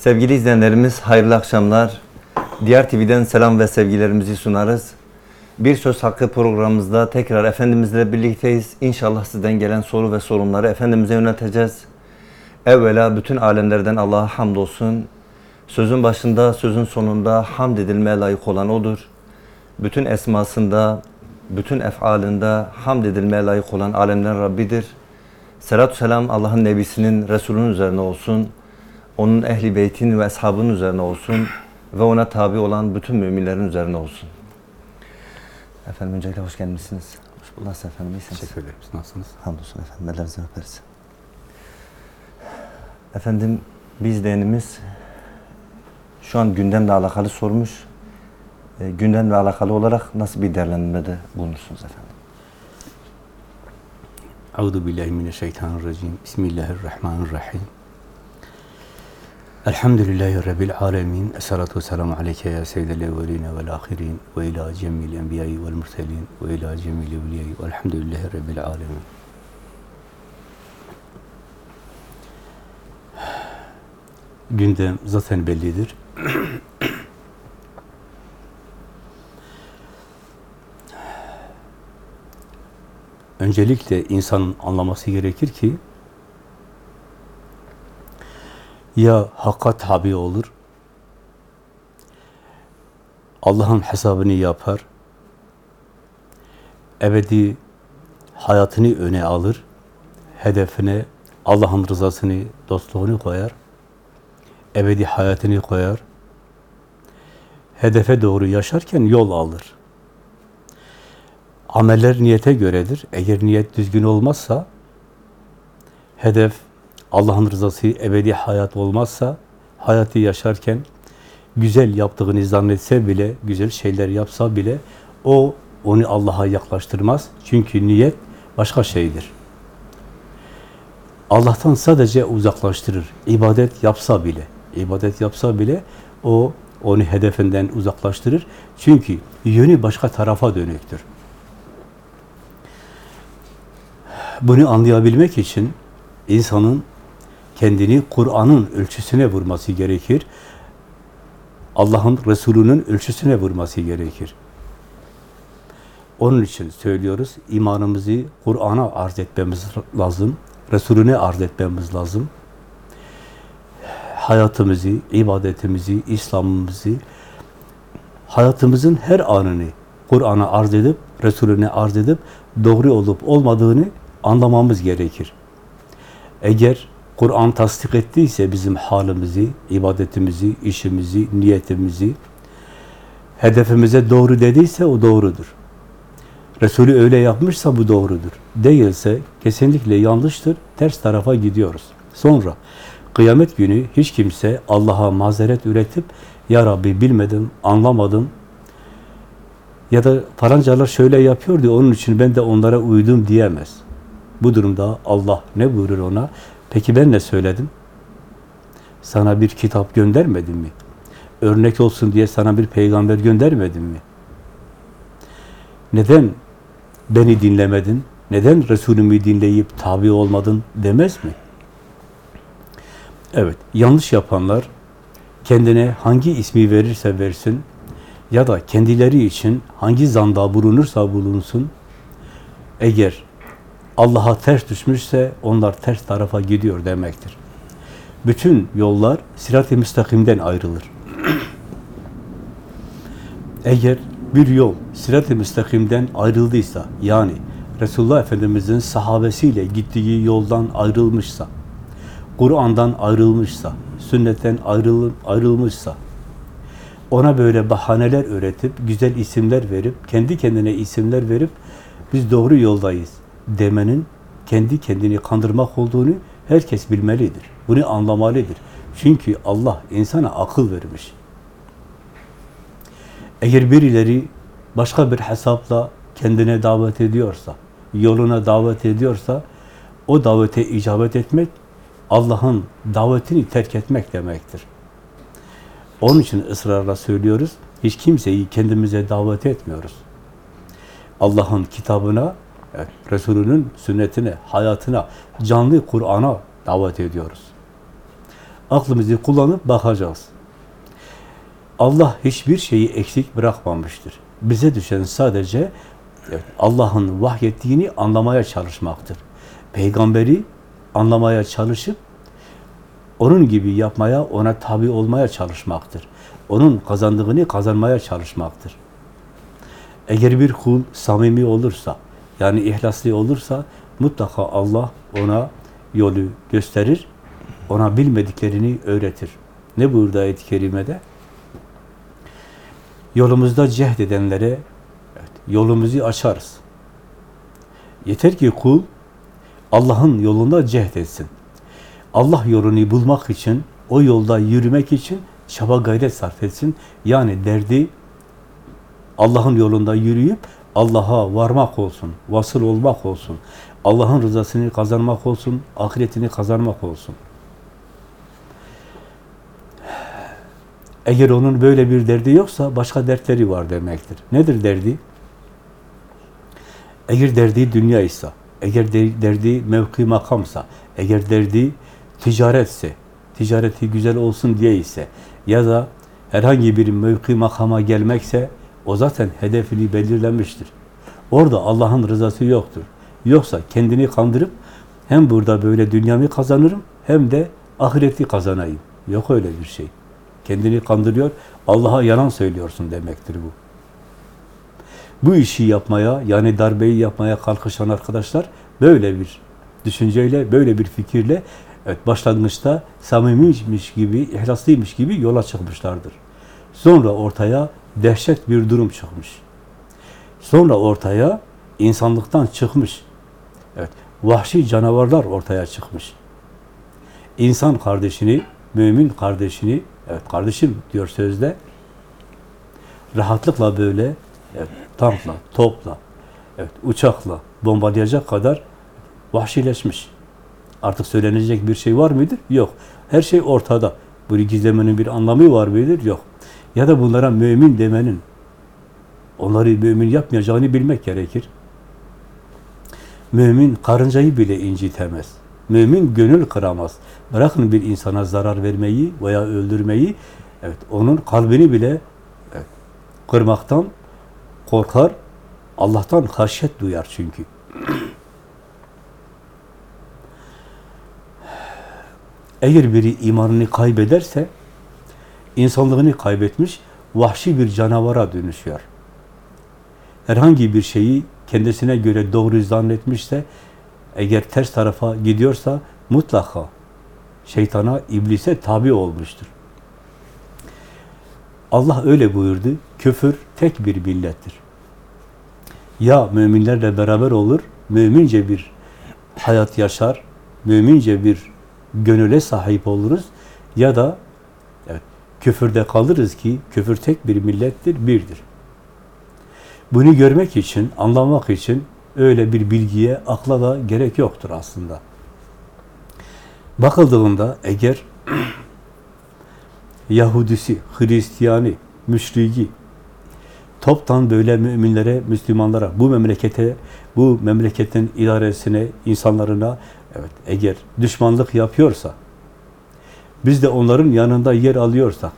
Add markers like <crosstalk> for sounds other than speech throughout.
Sevgili izleyenlerimiz hayırlı akşamlar. Diğer TV'den selam ve sevgilerimizi sunarız. Bir Söz Hakkı programımızda tekrar Efendimizle birlikteyiz. İnşallah sizden gelen soru ve sorunları Efendimiz'e yönelteceğiz. Evvela bütün alemlerden Allah'a hamdolsun. Sözün başında, sözün sonunda hamd edilmeye layık olan O'dur. Bütün esmasında, bütün efalinde hamd edilmeye layık olan alemlerin Rabbidir. Selatü selam Allah'ın Nebisinin, Resulünün üzerine olsun. Onun ehli beytin ve ashabının üzerine olsun. Ve ona tabi olan bütün müminlerin üzerine olsun. Efendim öncelikle hoş gelmişsiniz. Hoş bulduk. Nasıl efendim? İyisiniz? Teşekkür ederim. Nasılsınız? Hamdolsun efendim. Ellerinizden öperiz. Efendim bir izleyenimiz şu an gündemle alakalı sormuş. E, gündemle alakalı olarak nasıl bir değerlendirmede bulunursunuz efendim? Euzu billahi mineşşeytanirracim. Bismillahirrahmanirrahim. Elhamdülillahi Rabbil alemin. Esselatu vesselamu aleyke ya seyyidel evveline vel ahirin ve ila cemil enbiyayı vel murselin ve ila cemil evliyayı velhamdülillahi Rabbil alemin. Gündem zaten bellidir. öncelikle insanın anlaması gerekir ki ya hakka tabi olur, Allah'ın hesabını yapar, ebedi hayatını öne alır, hedefine Allah'ın rızasını, dostluğunu koyar, ebedi hayatını koyar, hedefe doğru yaşarken yol alır. Ameller niyete göredir. Eğer niyet düzgün olmazsa, hedef Allah'ın rızası, ebedi hayat olmazsa, hayatı yaşarken güzel yaptığını zannetse bile, güzel şeyler yapsa bile, o onu Allah'a yaklaştırmaz. Çünkü niyet başka şeydir. Allah'tan sadece uzaklaştırır. İbadet yapsa bile, ibadet yapsa bile o onu hedefinden uzaklaştırır. Çünkü yönü başka tarafa dönüktür. Bunu anlayabilmek için insanın kendini Kur'an'ın ölçüsüne vurması gerekir. Allah'ın Resulü'nün ölçüsüne vurması gerekir. Onun için söylüyoruz, imanımızı Kur'an'a arz etmemiz lazım. Resulüne arz etmemiz lazım. Hayatımızı, ibadetimizi, İslam'ımızı, hayatımızın her anını Kur'an'a arz edip, Resulüne arz edip, doğru olup olmadığını anlamamız gerekir. Eğer Kur'an tasdik ettiyse bizim halimizi, ibadetimizi, işimizi, niyetimizi, hedefimize doğru dediyse o doğrudur. Resulü öyle yapmışsa bu doğrudur. Değilse kesinlikle yanlıştır, ters tarafa gidiyoruz. Sonra kıyamet günü hiç kimse Allah'a mazeret üretip Ya Rabbi bilmedim, anlamadım, ya da farancalar şöyle yapıyordu, onun için ben de onlara uydum diyemez. Bu durumda Allah ne buyurur ona? Peki ben ne söyledim? Sana bir kitap göndermedim mi? Örnek olsun diye sana bir peygamber göndermedim mi? Neden beni dinlemedin? Neden Resulümü dinleyip tabi olmadın demez mi? Evet, yanlış yapanlar kendine hangi ismi verirse versin ya da kendileri için hangi zanda bulunursa bulunsun eğer Allah'a ters düşmüşse onlar ters tarafa gidiyor demektir. Bütün yollar sirat-i müstakimden ayrılır. <clears throat> Eğer bir yol sirat-i müstakimden ayrıldıysa, yani Resulullah Efendimiz'in sahabesiyle gittiği yoldan ayrılmışsa, Kur'an'dan ayrılmışsa, sünnetten ayrıl ayrılmışsa, ona böyle bahaneler öğretip, güzel isimler verip, kendi kendine isimler verip, biz doğru yoldayız demenin kendi kendini kandırmak olduğunu herkes bilmelidir. Bunu anlamalıdır. Çünkü Allah insana akıl vermiş. Eğer birileri başka bir hesapla kendine davet ediyorsa, yoluna davet ediyorsa, o davete icabet etmek, Allah'ın davetini terk etmek demektir. Onun için ısrarla söylüyoruz, hiç kimseyi kendimize davet etmiyoruz. Allah'ın kitabına, evet, Resulünün sünnetine, hayatına, canlı Kur'an'a davet ediyoruz. Aklımızı kullanıp bakacağız. Allah hiçbir şeyi eksik bırakmamıştır. Bize düşen sadece evet, Allah'ın vahyettiğini anlamaya çalışmaktır. Peygamberi anlamaya çalışıp onun gibi yapmaya, ona tabi olmaya çalışmaktır. Onun kazandığını kazanmaya çalışmaktır. Eğer bir kul samimi olursa, yani ihlaslı olursa mutlaka Allah ona yolu gösterir, ona bilmediklerini öğretir. Ne buyurdu ayet-i kerimede? Yolumuzda cehd edenlere evet, yolumuzu açarız. Yeter ki kul Allah'ın yolunda cehd etsin. Allah yolunu bulmak için, o yolda yürümek için çaba gayret sarf etsin. Yani derdi Allah'ın yolunda yürüyüp Allah'a varmak olsun, vasıl olmak olsun, Allah'ın rızasını kazanmak olsun, ahiretini kazanmak olsun. Eğer onun böyle bir derdi yoksa başka dertleri var demektir. Nedir derdi? Eğer derdi dünya ise, eğer de- derdi mevki makamsa, eğer derdi ticaretse, ticareti güzel olsun diye ise ya da herhangi bir mevki makama gelmekse o zaten hedefini belirlemiştir. Orada Allah'ın rızası yoktur. Yoksa kendini kandırıp hem burada böyle dünyamı kazanırım hem de ahireti kazanayım. Yok öyle bir şey. Kendini kandırıyor, Allah'a yalan söylüyorsun demektir bu. Bu işi yapmaya, yani darbeyi yapmaya kalkışan arkadaşlar böyle bir düşünceyle, böyle bir fikirle evet, başlangıçta samimiymiş gibi, ihlaslıymış gibi yola çıkmışlardır. Sonra ortaya dehşet bir durum çıkmış. Sonra ortaya insanlıktan çıkmış. Evet, vahşi canavarlar ortaya çıkmış. İnsan kardeşini, mümin kardeşini, evet kardeşim diyor sözde, rahatlıkla böyle evet, tankla, topla, evet, uçakla bombalayacak kadar vahşileşmiş. Artık söylenecek bir şey var mıdır? Yok. Her şey ortada. Bunu gizlemenin bir anlamı var mıdır? Yok. Ya da bunlara mümin demenin, onları mümin yapmayacağını bilmek gerekir. Mümin karıncayı bile incitemez. Mümin gönül kıramaz. Bırakın bir insana zarar vermeyi veya öldürmeyi, evet onun kalbini bile evet, kırmaktan korkar. Allah'tan haşyet duyar çünkü. Eğer biri imanını kaybederse, insanlığını kaybetmiş, vahşi bir canavara dönüşüyor. Herhangi bir şeyi kendisine göre doğru zannetmişse, eğer ters tarafa gidiyorsa mutlaka şeytana, iblise tabi olmuştur. Allah öyle buyurdu. Küfür tek bir millettir. Ya müminlerle beraber olur, mümince bir hayat yaşar, mümince bir gönüle sahip oluruz ya da küfürde kalırız ki küfür tek bir millettir, birdir. Bunu görmek için, anlamak için öyle bir bilgiye, akla da gerek yoktur aslında. Bakıldığında eğer <clears throat> Yahudisi, Hristiyani, müşriki toptan böyle müminlere, Müslümanlara, bu memlekete, bu memleketin idaresine, insanlarına evet eğer düşmanlık yapıyorsa, biz de onların yanında yer alıyorsak,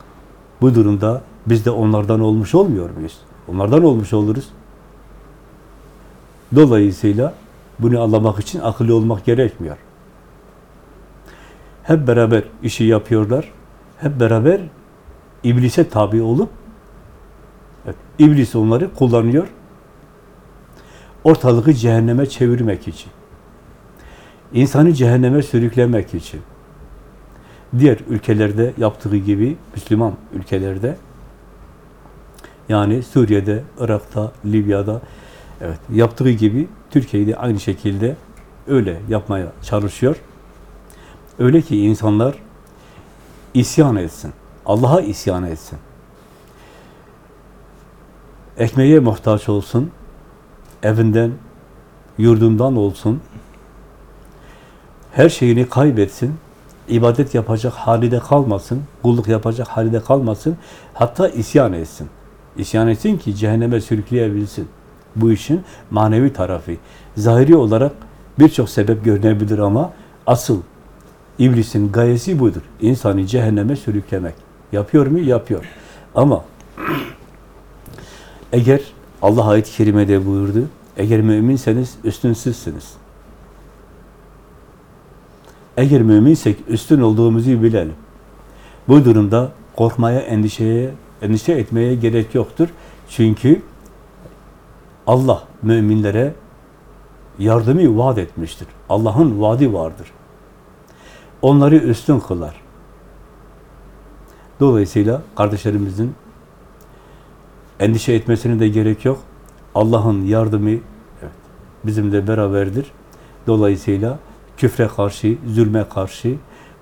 bu durumda biz de onlardan olmuş olmuyor muyuz? Onlardan olmuş oluruz. Dolayısıyla bunu anlamak için akıllı olmak gerekmiyor. Hep beraber işi yapıyorlar. Hep beraber iblise tabi olup evet, iblis onları kullanıyor. Ortalığı cehenneme çevirmek için. İnsanı cehenneme sürüklemek için. Diğer ülkelerde yaptığı gibi, Müslüman ülkelerde, yani Suriye'de, Irak'ta, Libya'da evet yaptığı gibi Türkiye'de aynı şekilde öyle yapmaya çalışıyor. Öyle ki insanlar isyan etsin. Allah'a isyan etsin. Ekmeğe muhtaç olsun. Evinden, yurdundan olsun. Her şeyini kaybetsin. İbadet yapacak halinde kalmasın. Kulluk yapacak halinde kalmasın. Hatta isyan etsin. İsyan etsin ki cehenneme sürükleyebilsin. Bu işin manevi tarafı. Zahiri olarak birçok sebep görünebilir ama asıl İblisin gayesi budur. İnsanı cehenneme sürüklemek. Yapıyor mu? Yapıyor. Ama eğer Allah ayet-i kerimede buyurdu, eğer müminseniz üstünsüzsünüz. Eğer müminsek üstün olduğumuzu bilelim. Bu durumda korkmaya, endişeye, endişe etmeye gerek yoktur. Çünkü Allah müminlere yardımı vaat etmiştir. Allah'ın vaadi vardır. Onları üstün kılar. Dolayısıyla kardeşlerimizin endişe etmesine de gerek yok. Allah'ın yardımı evet, bizimle beraberdir. Dolayısıyla küfre karşı, zulme karşı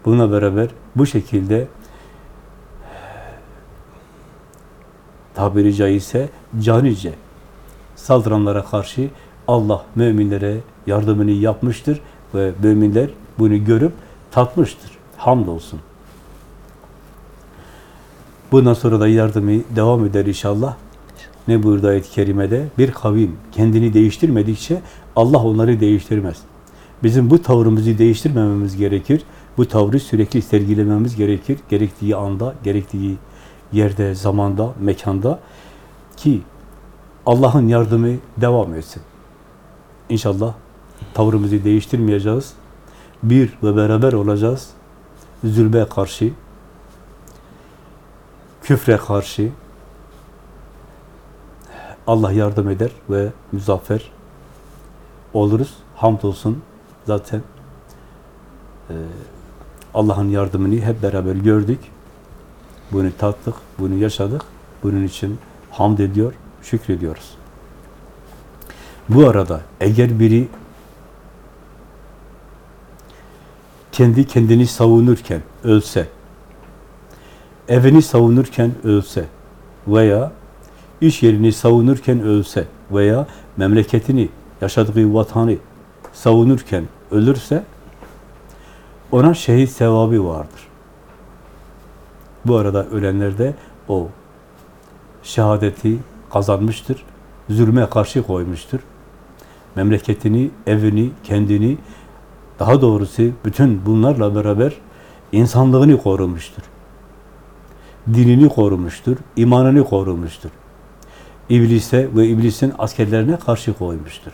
buna beraber bu şekilde tabiri caizse canice saldıranlara karşı Allah müminlere yardımını yapmıştır ve müminler bunu görüp tatmıştır. Hamdolsun. Bundan sonra da yardımı devam eder inşallah. Ne buyurdu ayet-i kerimede? Bir kavim kendini değiştirmedikçe Allah onları değiştirmez. Bizim bu tavrımızı değiştirmememiz gerekir. Bu tavrı sürekli sergilememiz gerekir. Gerektiği anda, gerektiği yerde, zamanda, mekanda ki Allah'ın yardımı devam etsin. İnşallah tavrımızı değiştirmeyeceğiz. Bir ve beraber olacağız. Zulme karşı, küfre karşı Allah yardım eder ve muzaffer oluruz. Hamdolsun zaten e, Allah'ın yardımını hep beraber gördük. Bunu tattık, bunu yaşadık. Bunun için hamd ediyor, şükrediyoruz. Bu arada eğer biri kendi kendini savunurken ölse, evini savunurken ölse veya iş yerini savunurken ölse veya memleketini, yaşadığı vatanı savunurken ölürse ona şehit sevabı vardır. Bu arada ölenler de o şehadeti kazanmıştır. Zulme karşı koymuştur. Memleketini, evini, kendini daha doğrusu bütün bunlarla beraber insanlığını korumuştur. Dinini korumuştur, imanını korumuştur. İblise ve iblisin askerlerine karşı koymuştur.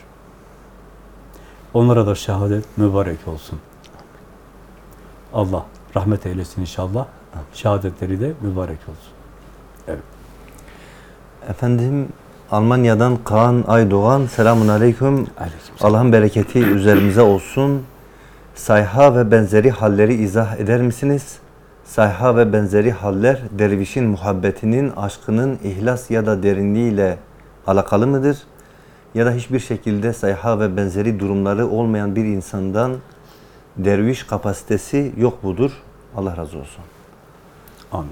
Onlara da şehadet mübarek olsun. Allah rahmet eylesin inşallah. Şehadetleri de mübarek olsun. Evet. Efendim Almanya'dan Kaan Aydoğan selamun aleyküm. Aleykümselam. Allah'ın bereketi üzerimize olsun. Sayha ve benzeri halleri izah eder misiniz? Sayha ve benzeri haller dervişin muhabbetinin, aşkının ihlas ya da derinliğiyle alakalı mıdır? Ya da hiçbir şekilde sayha ve benzeri durumları olmayan bir insandan derviş kapasitesi yok budur. Allah razı olsun. Amin.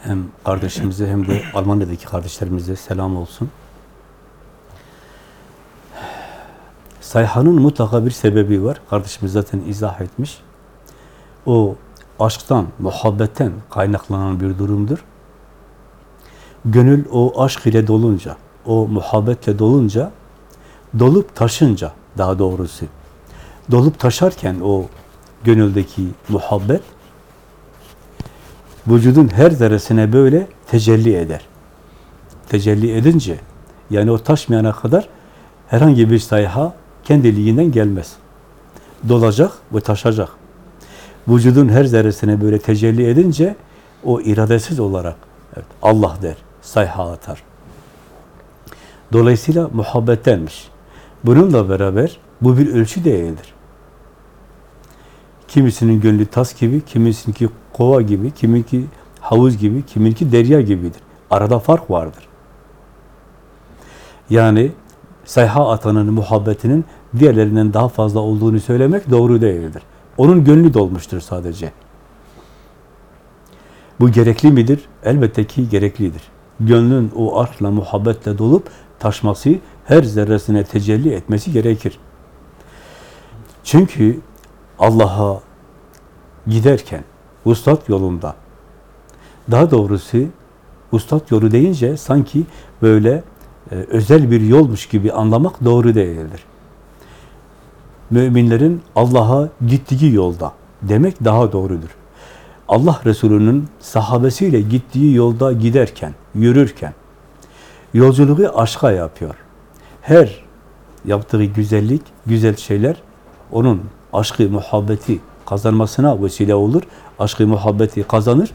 Hem kardeşimize hem de Almanya'daki kardeşlerimize selam olsun. Sayhanın mutlaka bir sebebi var. Kardeşimiz zaten izah etmiş. O aşktan, muhabbetten kaynaklanan bir durumdur. Gönül o aşk ile dolunca, o muhabbetle dolunca, dolup taşınca daha doğrusu, dolup taşarken o gönüldeki muhabbet, vücudun her zerresine böyle tecelli eder. Tecelli edince, yani o taşmayana kadar herhangi bir sayha kendiliğinden gelmez. Dolacak ve taşacak. Vücudun her zerresine böyle tecelli edince, o iradesiz olarak evet, Allah der, sayha atar. Dolayısıyla muhabbettenmiş. Bununla beraber bu bir ölçü değildir. Kimisinin gönlü tas gibi, kimisininki kova gibi, kiminki havuz gibi, kiminki derya gibidir. Arada fark vardır. Yani sayha atanın muhabbetinin diğerlerinden daha fazla olduğunu söylemek doğru değildir. Onun gönlü dolmuştur sadece. Bu gerekli midir? Elbette ki gereklidir. Gönlün o aşkla, muhabbetle dolup taşması, her zerresine tecelli etmesi gerekir. Çünkü Allah'a giderken, ustad yolunda, daha doğrusu ustad yolu deyince sanki böyle e, özel bir yolmuş gibi anlamak doğru değildir. müminlerin Allah'a gittiği yolda demek daha doğrudur. Allah Resulü'nün sahabesiyle gittiği yolda giderken, yürürken, yolculuğu aşka yapıyor. Her yaptığı güzellik, güzel şeyler onun aşkı, muhabbeti kazanmasına vesile olur. Aşkı, muhabbeti kazanır.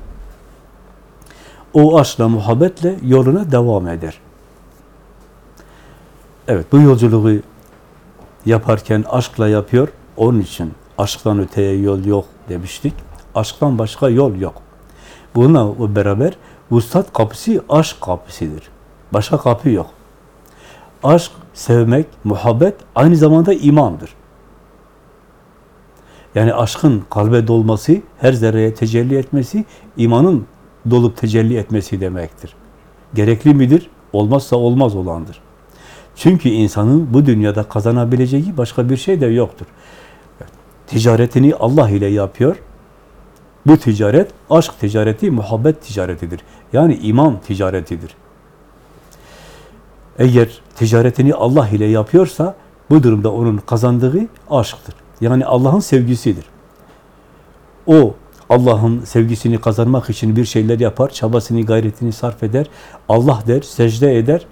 O aşkla, muhabbetle yoluna devam eder. Evet, bu yolculuğu yaparken aşkla yapıyor. Onun için aşktan öteye yol yok demiştik. Aşktan başka yol yok. Bununla beraber vuslat kapısı aşk kapısıdır. Başka kapı yok. Aşk, sevmek, muhabbet aynı zamanda imandır. Yani aşkın kalbe dolması, her zerreye tecelli etmesi, imanın dolup tecelli etmesi demektir. Gerekli midir? Olmazsa olmaz olandır. Çünkü insanın bu dünyada kazanabileceği başka bir şey de yoktur. Ticaretini Allah ile yapıyor. Bu ticaret, aşk ticareti, muhabbet ticaretidir. Yani iman ticaretidir. Eğer ticaretini Allah ile yapıyorsa, bu durumda onun kazandığı aşktır. Yani Allah'ın sevgisidir. O Allah'ın sevgisini kazanmak için bir şeyler yapar, çabasını, gayretini sarf eder, Allah der, secde eder.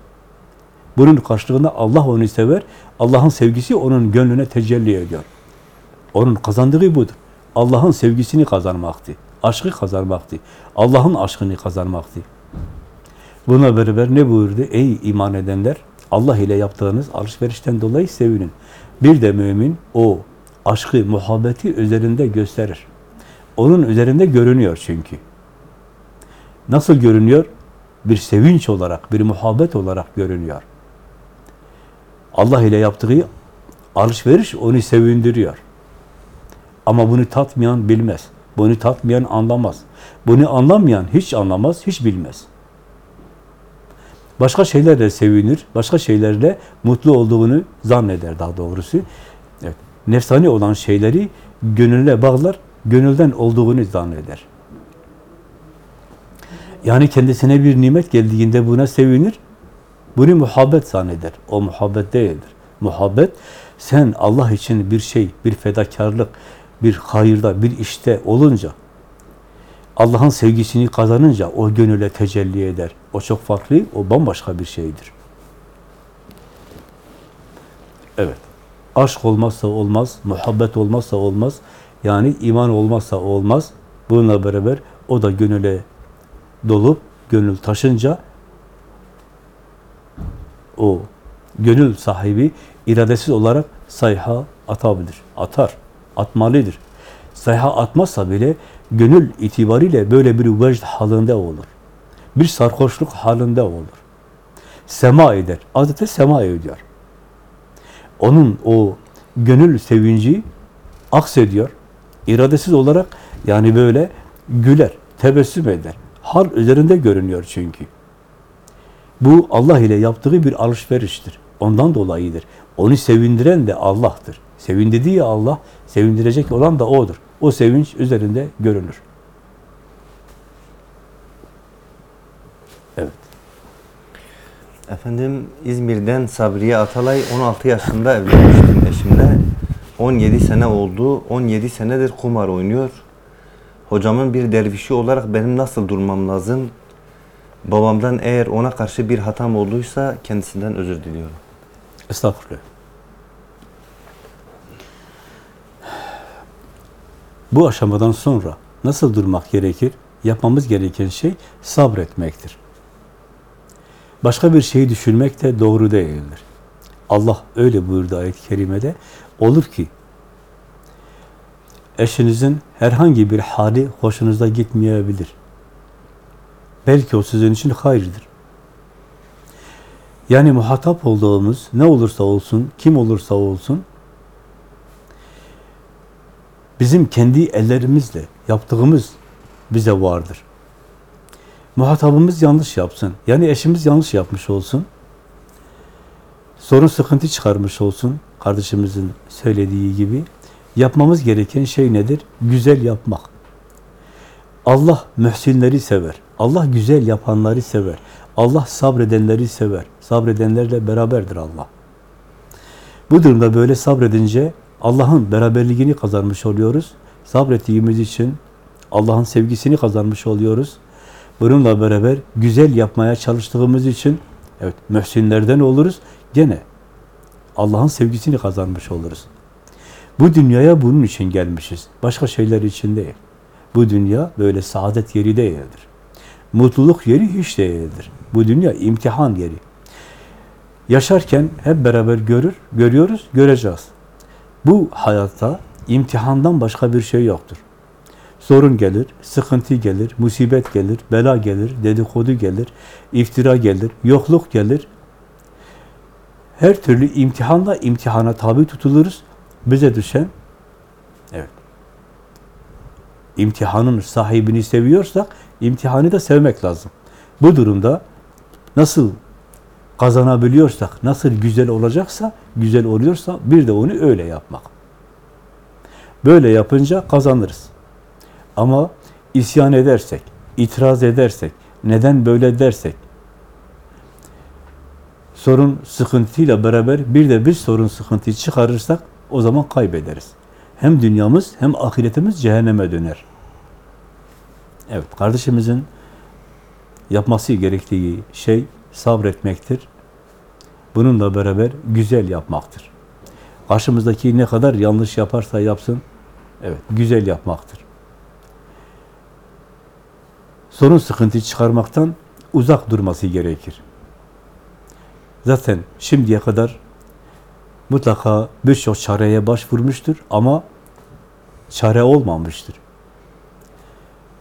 Bunun karşılığında Allah onu sever, Allah'ın sevgisi onun gönlüne tecelli ediyor. Onun kazandığı budur. Allah'ın sevgisini kazanmaktı, aşkı kazanmaktı, Allah'ın aşkını kazanmaktı. Buna beraber ne buyurdu? Ey iman edenler, Allah ile yaptığınız alışverişten dolayı sevinin. Bir de mümin o aşkı, muhabbeti üzerinde gösterir. Onun üzerinde görünüyor çünkü. Nasıl görünüyor? Bir sevinç olarak, bir muhabbet olarak görünüyor. Allah ile yaptığı alışveriş onu sevindiriyor. Ama bunu tatmayan bilmez. Bunu tatmayan anlamaz. Bunu anlamayan hiç anlamaz, hiç bilmez. Başka şeylerle sevinir, başka şeylerle mutlu olduğunu zanneder daha doğrusu. Evet. Nefsani olan şeyleri gönülle bağlar, gönülden olduğunu zanneder. Yani kendisine bir nimet geldiğinde buna sevinir, bunu muhabbet zanneder. O muhabbet değildir. Muhabbet, sen Allah için bir şey, bir fedakarlık, bir hayırda, bir işte olunca, Allah'ın sevgisini kazanınca o gönüle tecelli eder. O çok farklı, o bambaşka bir şeydir. Evet. Aşk olmazsa olmaz, muhabbet olmazsa olmaz. Yani iman olmazsa olmaz. Bununla beraber o da gönüle dolup, gönül taşınca o gönül sahibi iradesiz olarak sayha atabilir. Atar, atmalıdır. Sayha atmazsa bile gönül itibariyle böyle bir vecd halinde olur. Bir sarhoşluk halinde olur. Sema eder. Adeta sema ediyor. Onun o gönül sevinci aksediyor. İradesiz olarak yani böyle güler, tebessüm eder. Hal üzerinde görünüyor çünkü. Bu Allah ile yaptığı bir alışveriştir. Ondan dolayıdır. Onu sevindiren de Allah'tır. Sevindirdiği Allah, sevindirecek olan da O'dur. O sevinç üzerinde görünür. Evet. Efendim İzmir'den Sabriye Atalay 16 yaşında evlenmiştim eşimle. 17 sene oldu. 17 senedir kumar oynuyor. Hocamın bir dervişi olarak benim nasıl durmam lazım? Babamdan eğer ona karşı bir hatam olduysa kendisinden özür diliyorum. Estağfurullah. Bu aşamadan sonra nasıl durmak gerekir? Yapmamız gereken şey sabretmektir. Başka bir şeyi düşünmek de doğru değildir. Allah öyle buyurdu ayet-i kerimede. Olur ki eşinizin herhangi bir hali hoşunuza gitmeyebilir. Belki o sizin için hayırdır. Yani muhatap olduğumuz ne olursa olsun, kim olursa olsun bizim kendi ellerimizle yaptığımız bize vardır. Muhatabımız yanlış yapsın. Yani eşimiz yanlış yapmış olsun. Sorun sıkıntı çıkarmış olsun. Kardeşimizin söylediği gibi. Yapmamız gereken şey nedir? Güzel yapmak. Allah mühsinleri sever. Allah güzel yapanları sever. Allah sabredenleri sever. Sabredenlerle beraberdir Allah. Bu durumda böyle sabredince Allah'ın beraberliğini kazanmış oluyoruz. Sabrettiğimiz için Allah'ın sevgisini kazanmış oluyoruz. Bununla beraber güzel yapmaya çalıştığımız için evet mühsinlerden oluruz. Gene Allah'ın sevgisini kazanmış oluruz. Bu dünyaya bunun için gelmişiz. Başka şeyler için değil. Bu dünya böyle saadet yeri değildir. Mutluluk yeri hiç değildir. Bu dünya imtihan yeri. Yaşarken hep beraber görür, görüyoruz, göreceğiz. Bu hayatta imtihandan başka bir şey yoktur. Sorun gelir, sıkıntı gelir, musibet gelir, bela gelir, dedikodu gelir, iftira gelir, yokluk gelir. Her türlü imtihanla imtihana tabi tutuluruz. Bize düşen, evet, imtihanın sahibini seviyorsak, imtihanı da sevmek lazım. Bu durumda nasıl kazanabiliyorsak, nasıl güzel olacaksa, güzel oluyorsa bir de onu öyle yapmak. Böyle yapınca kazanırız. Ama isyan edersek, itiraz edersek, neden böyle dersek, sorun sıkıntıyla beraber bir de bir sorun sıkıntıyı çıkarırsak o zaman kaybederiz. Hem dünyamız hem ahiretimiz cehenneme döner. Evet, kardeşimizin yapması gerektiği şey sabretmektir. Bununla beraber güzel yapmaktır. Karşımızdaki ne kadar yanlış yaparsa yapsın, evet, güzel yapmaktır. Sorun sıkıntı çıkarmaktan uzak durması gerekir. Zaten şimdiye kadar mutlaka birçok çareye başvurmuştur ama çare olmamıştır.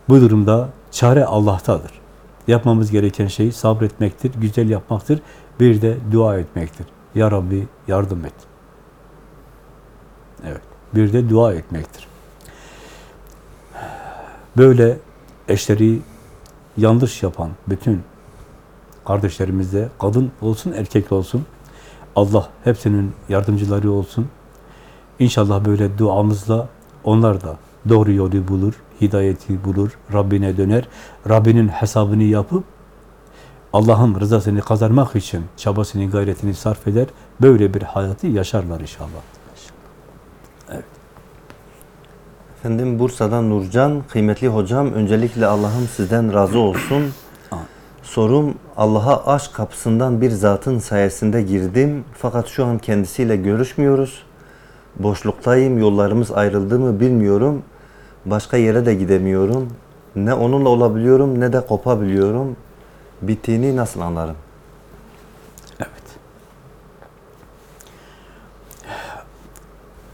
Bu durumda çare Allah'tadır. Yapmamız gereken şey sabretmektir, güzel yapmaktır, bir de dua etmektir. Ya Rabbi yardım et. Evet, bir de dua etmektir. Böyle eşleri yanlış yapan bütün kardeşlerimizde kadın olsun erkek olsun Allah hepsinin yardımcıları olsun. İnşallah böyle duamızla onlar da doğru yolu bulur, hidayeti bulur, Rabbine döner. Rabbinin hesabını yapıp Allah'ın rızasını kazanmak için çabasını, gayretini sarf eder. Böyle bir hayatı yaşarlar inşallah. Efendim Bursa'dan Nurcan, kıymetli hocam, öncelikle Allah'ım sizden razı olsun. Sorum, Allah'a aşk kapısından bir zatın sayesinde girdim fakat şu an kendisiyle görüşmüyoruz. Boşluktayım, yollarımız ayrıldı mı bilmiyorum. Başka yere de gidemiyorum. Ne onunla olabiliyorum ne de kopabiliyorum. Bittiğini nasıl anlarım? Evet.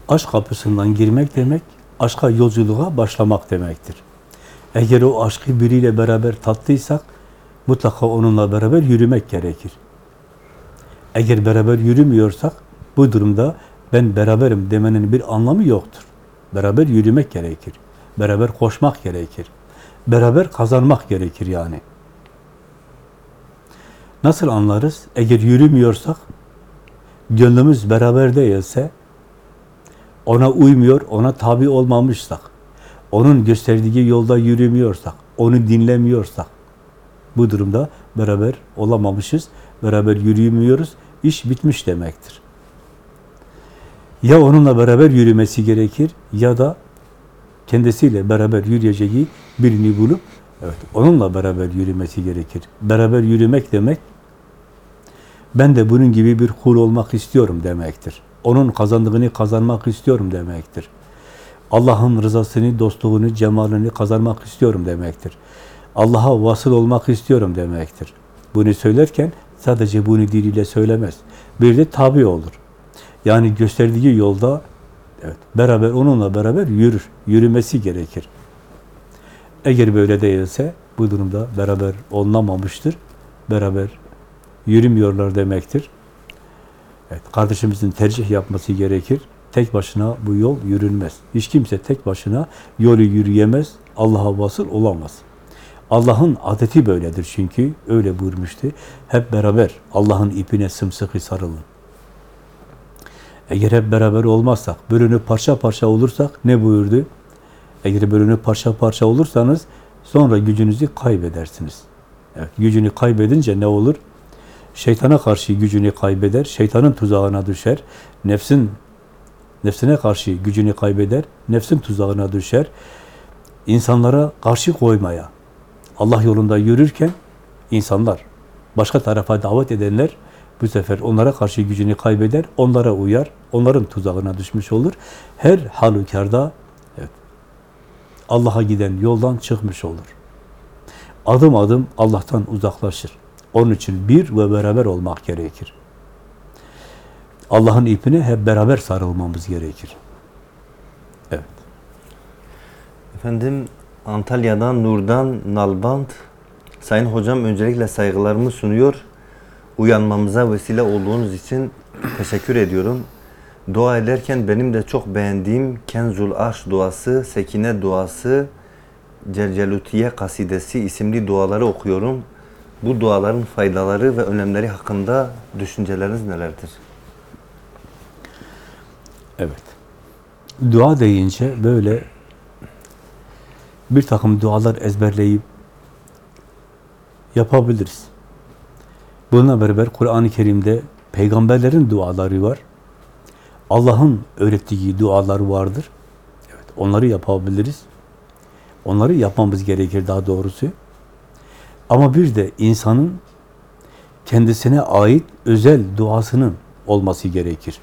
Aşk kapısından girmek demek, aşka yolculuğa başlamak demektir. Eğer o aşkı biriyle beraber tattıysak, mutlaka onunla beraber yürümek gerekir. Eğer beraber yürümüyorsak, bu durumda ben beraberim demenin bir anlamı yoktur. Beraber yürümek gerekir. Beraber koşmak gerekir. Beraber kazanmak gerekir yani. Nasıl anlarız? Eğer yürümüyorsak, gönlümüz beraber değilse, ona uymuyor, ona tabi olmamışsak, onun gösterdiği yolda yürümüyorsak, onu dinlemiyorsak, bu durumda beraber olamamışız, beraber yürüyemiyoruz, iş bitmiş demektir. Ya onunla beraber yürümesi gerekir ya da kendisiyle beraber yürüyeceği birini bulup evet onunla beraber yürümesi gerekir. Beraber yürümek demek ben de bunun gibi bir kul olmak istiyorum demektir. Onun kazandığını kazanmak istiyorum demektir. Allah'ın rızasını, dostluğunu, cemalini kazanmak istiyorum demektir. Allah'a vasıl olmak istiyorum demektir. Bunu söylerken sadece bunu diliyle söylemez. Bir de tabi olur. Yani gösterdiği yolda evet, beraber onunla beraber yürür. Yürümesi gerekir. Eğer böyle değilse bu durumda beraber olunamamıştır. Beraber yürümüyorlar demektir. Evet, kardeşimizin tercih yapması gerekir. Tek başına bu yol yürünmez. Hiç kimse tek başına yolu yürüyemez, Allah'a vasıl olamaz. Allah'ın adeti böyledir çünkü öyle buyurmuştu. Hep beraber Allah'ın ipine sımsıkı sarılın. Eğer hep beraber olmazsak, bölünüp parça parça olursak ne buyurdu? Eğer bölünüp parça parça olursanız sonra gücünüzü kaybedersiniz. Evet, gücünü kaybedince ne olur? Şeytana karşı gücünü kaybeder, şeytanın tuzağına düşer, nefsin Nefsine karşı gücünü kaybeder, nefsin tuzağına düşer. İnsanlara karşı koymaya, Allah yolunda yürürken insanlar, başka tarafa davet edenler bu sefer onlara karşı gücünü kaybeder, onlara uyar, onların tuzağına düşmüş olur. Her halükarda evet, Allah'a giden yoldan çıkmış olur. Adım adım Allah'tan uzaklaşır. Onun için bir ve beraber olmak gerekir. Allah'ın ipine hep beraber sarılmamız gerekir. Evet. Efendim Antalya'dan Nur'dan Nalbant Sayın hocam öncelikle saygılarımı sunuyor. Uyanmamıza vesile olduğunuz için teşekkür ediyorum. Dua ederken benim de çok beğendiğim Kenzul Arş duası, Sekine duası, Celcelutiye kasidesi isimli duaları okuyorum. Bu duaların faydaları ve önemleri hakkında düşünceleriniz nelerdir? Evet. Dua deyince böyle bir takım dualar ezberleyip yapabiliriz. Bununla beraber Kur'an-ı Kerim'de peygamberlerin duaları var. Allah'ın öğrettiği dualar vardır. Evet, onları yapabiliriz. Onları yapmamız gerekir daha doğrusu. Ama bir de insanın kendisine ait özel duasının olması gerekir.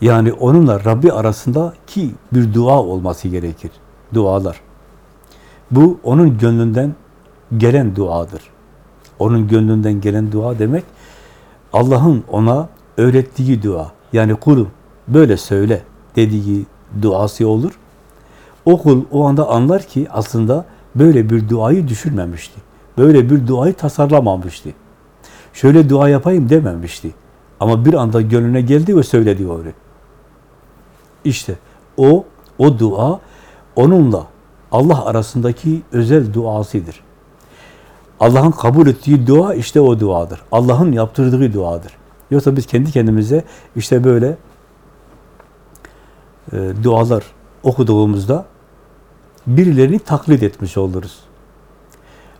Yani onunla Rabbi arasındaki bir dua olması gerekir. Dualar. Bu onun gönlünden gelen duadır. Onun gönlünden gelen dua demek Allah'ın ona öğrettiği dua. Yani kulum böyle söyle dediği duası olur. O kul o anda anlar ki aslında böyle bir duayı düşünmemişti. Böyle bir duayı tasarlamamıştı. Şöyle dua yapayım dememişti. Ama bir anda gönlüne geldi ve söyledi onu. İşte o, o dua onunla Allah arasındaki özel duasıdır. Allah'ın kabul ettiği dua işte o duadır. Allah'ın yaptırdığı duadır. Yoksa biz kendi kendimize işte böyle e, dualar okuduğumuzda birilerini taklit etmiş oluruz.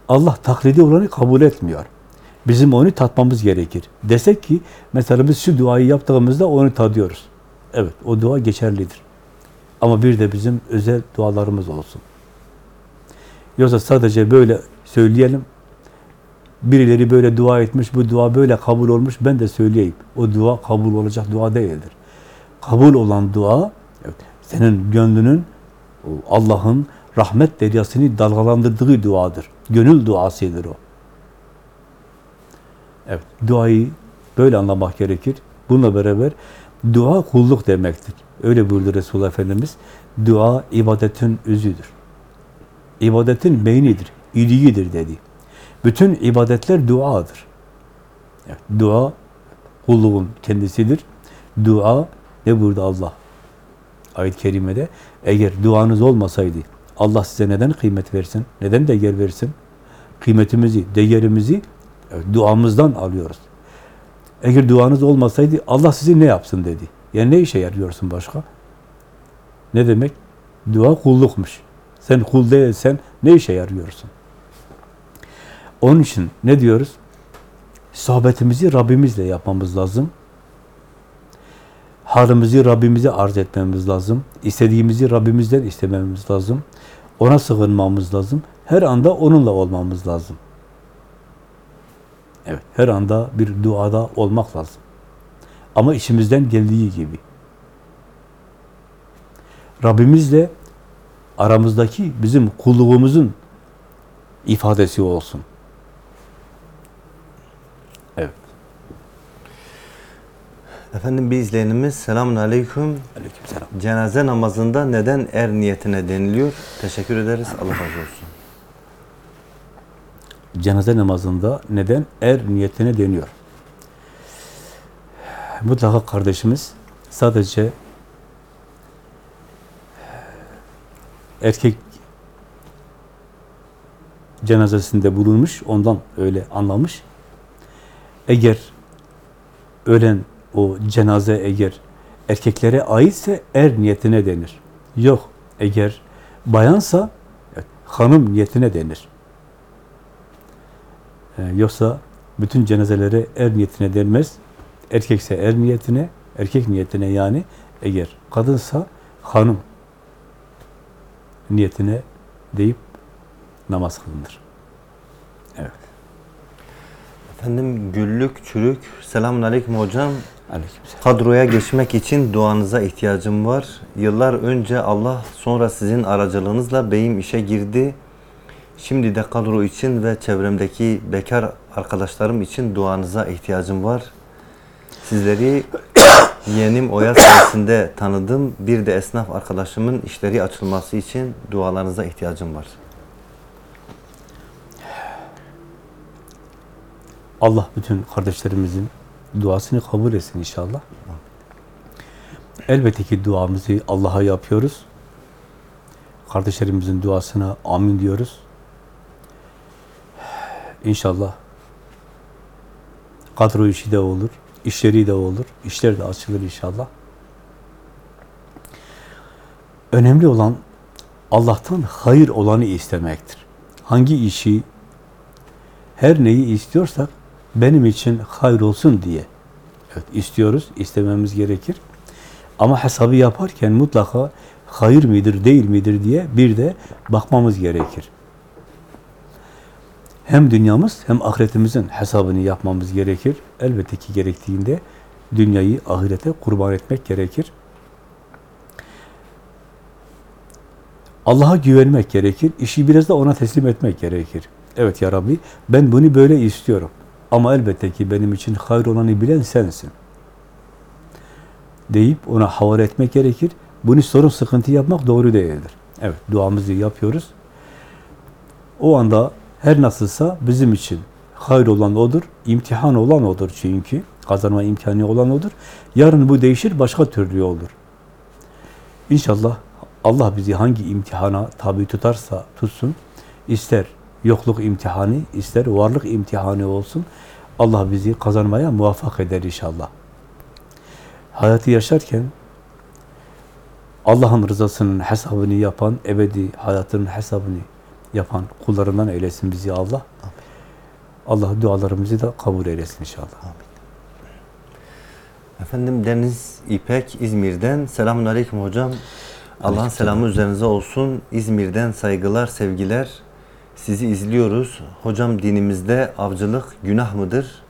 Allah taklidi olanı kabul etmiyor. Bizim onu tatmamız gerekir. Desek ki mesela biz şu duayı yaptığımızda onu tadıyoruz. Evet, o dua geçerlidir. Ama bir de bizim özel dualarımız olsun. Yoksa sadece böyle söyleyelim, birileri böyle dua etmiş, bu dua böyle kabul olmuş, ben de söyleyeyim. O dua kabul olacak dua değildir. Kabul olan dua, senin gönlünün Allah'ın rahmet deryasını dalgalandırdığı duadır. Gönül duasıdır o. Evet, duayı böyle anlamak gerekir. Bununla beraber dua kulluk demektir. Öyle buyurdu Resulullah Efendimiz. Dua ibadetin özüdür. İbadetin beynidir, iliğidir dedi. Bütün ibadetler duadır. Evet, dua kulluğun kendisidir. Dua ne burada Allah? Ayet-i kerimede eğer duanız olmasaydı Allah size neden kıymet versin? Neden değer versin? Kıymetimizi, değerimizi evet, duamızdan alıyoruz. Eğer duanız olmasaydı Allah sizi ne yapsın dedi. Yani ne işe yarıyorsun başka? Ne demek? Dua kullukmuş. Sen kul değilsen ne işe yarıyorsun? Onun için ne diyoruz? Sohbetimizi Rabbimizle yapmamız lazım. Halimizi Rabbimize arz etmemiz lazım. İstediğimizi Rabbimizden istememiz lazım. Ona sığınmamız lazım. Her anda onunla olmamız lazım. Evet, her anda bir duada olmak lazım. Ama işimizden geldiği gibi. Rabbimizle aramızdaki bizim kulluğumuzun ifadesi olsun. Efendim bir izleyenimiz selamun aleyküm. Aleykümselam. Cenaze namazında neden er niyetine deniliyor? Teşekkür ederiz. Allah razı olsun. Cenaze namazında neden er niyetine deniyor? Mutlaka kardeşimiz sadece erkek cenazesinde bulunmuş, ondan öyle anlamış. Eğer ölen o cenaze eğer erkeklere aitse er niyetine denir. Yok, eğer bayansa evet, hanım niyetine denir. Ee, yoksa bütün cenazelere er niyetine denmez. Erkekse er niyetine, erkek niyetine yani Eğer kadınsa hanım niyetine deyip namaz kılınır. Evet. Efendim güllük, çürük. Selamun aleyküm hocam. Kadroya geçmek için duanıza ihtiyacım var. Yıllar önce Allah sonra sizin aracılığınızla beyim işe girdi. Şimdi de kadro için ve çevremdeki bekar arkadaşlarım için duanıza ihtiyacım var. Sizleri <coughs> yeğenim Oya sayesinde tanıdım. Bir de esnaf arkadaşımın işleri açılması için dualarınıza ihtiyacım var. Allah bütün kardeşlerimizin duasını kabul etsin inşallah. Elbette ki duamızı Allah'a yapıyoruz. Kardeşlerimizin duasına amin diyoruz. İnşallah kadro işi de olur, işleri de olur, işler de açılır inşallah. Önemli olan Allah'tan hayır olanı istemektir. Hangi işi, her neyi istiyorsak benim için hayır olsun diye evet, istiyoruz, istememiz gerekir. Ama hesabı yaparken mutlaka hayır midir, değil midir diye bir de bakmamız gerekir. Hem dünyamız hem ahiretimizin hesabını yapmamız gerekir. Elbette ki gerektiğinde dünyayı ahirete kurban etmek gerekir. Allah'a güvenmek gerekir. İşi biraz da ona teslim etmek gerekir. Evet ya Rabbi ben bunu böyle istiyorum. Ama elbette ki benim için hayır olanı bilen sensin. Deyip ona havale etmek gerekir. Bunu sorun sıkıntı yapmak doğru değildir. Evet duamızı yapıyoruz. O anda her nasılsa bizim için hayır olan odur, imtihan olan odur çünkü. Kazanma imkanı olan odur. Yarın bu değişir, başka türlü olur. İnşallah Allah bizi hangi imtihana tabi tutarsa tutsun, ister yokluk imtihanı, ister varlık imtihanı olsun, Allah bizi kazanmaya muvaffak eder inşallah. Hayatı yaşarken Allah'ın rızasının hesabını yapan, ebedi hayatının hesabını yapan kullarından eylesin bizi Allah. Allah dualarımızı da kabul eylesin inşallah. Efendim Deniz İpek İzmir'den. Selamun aleyküm hocam. Allah'ın selamı üzerinize olsun. İzmir'den saygılar, sevgiler. Sizi izliyoruz. Hocam dinimizde avcılık günah mıdır?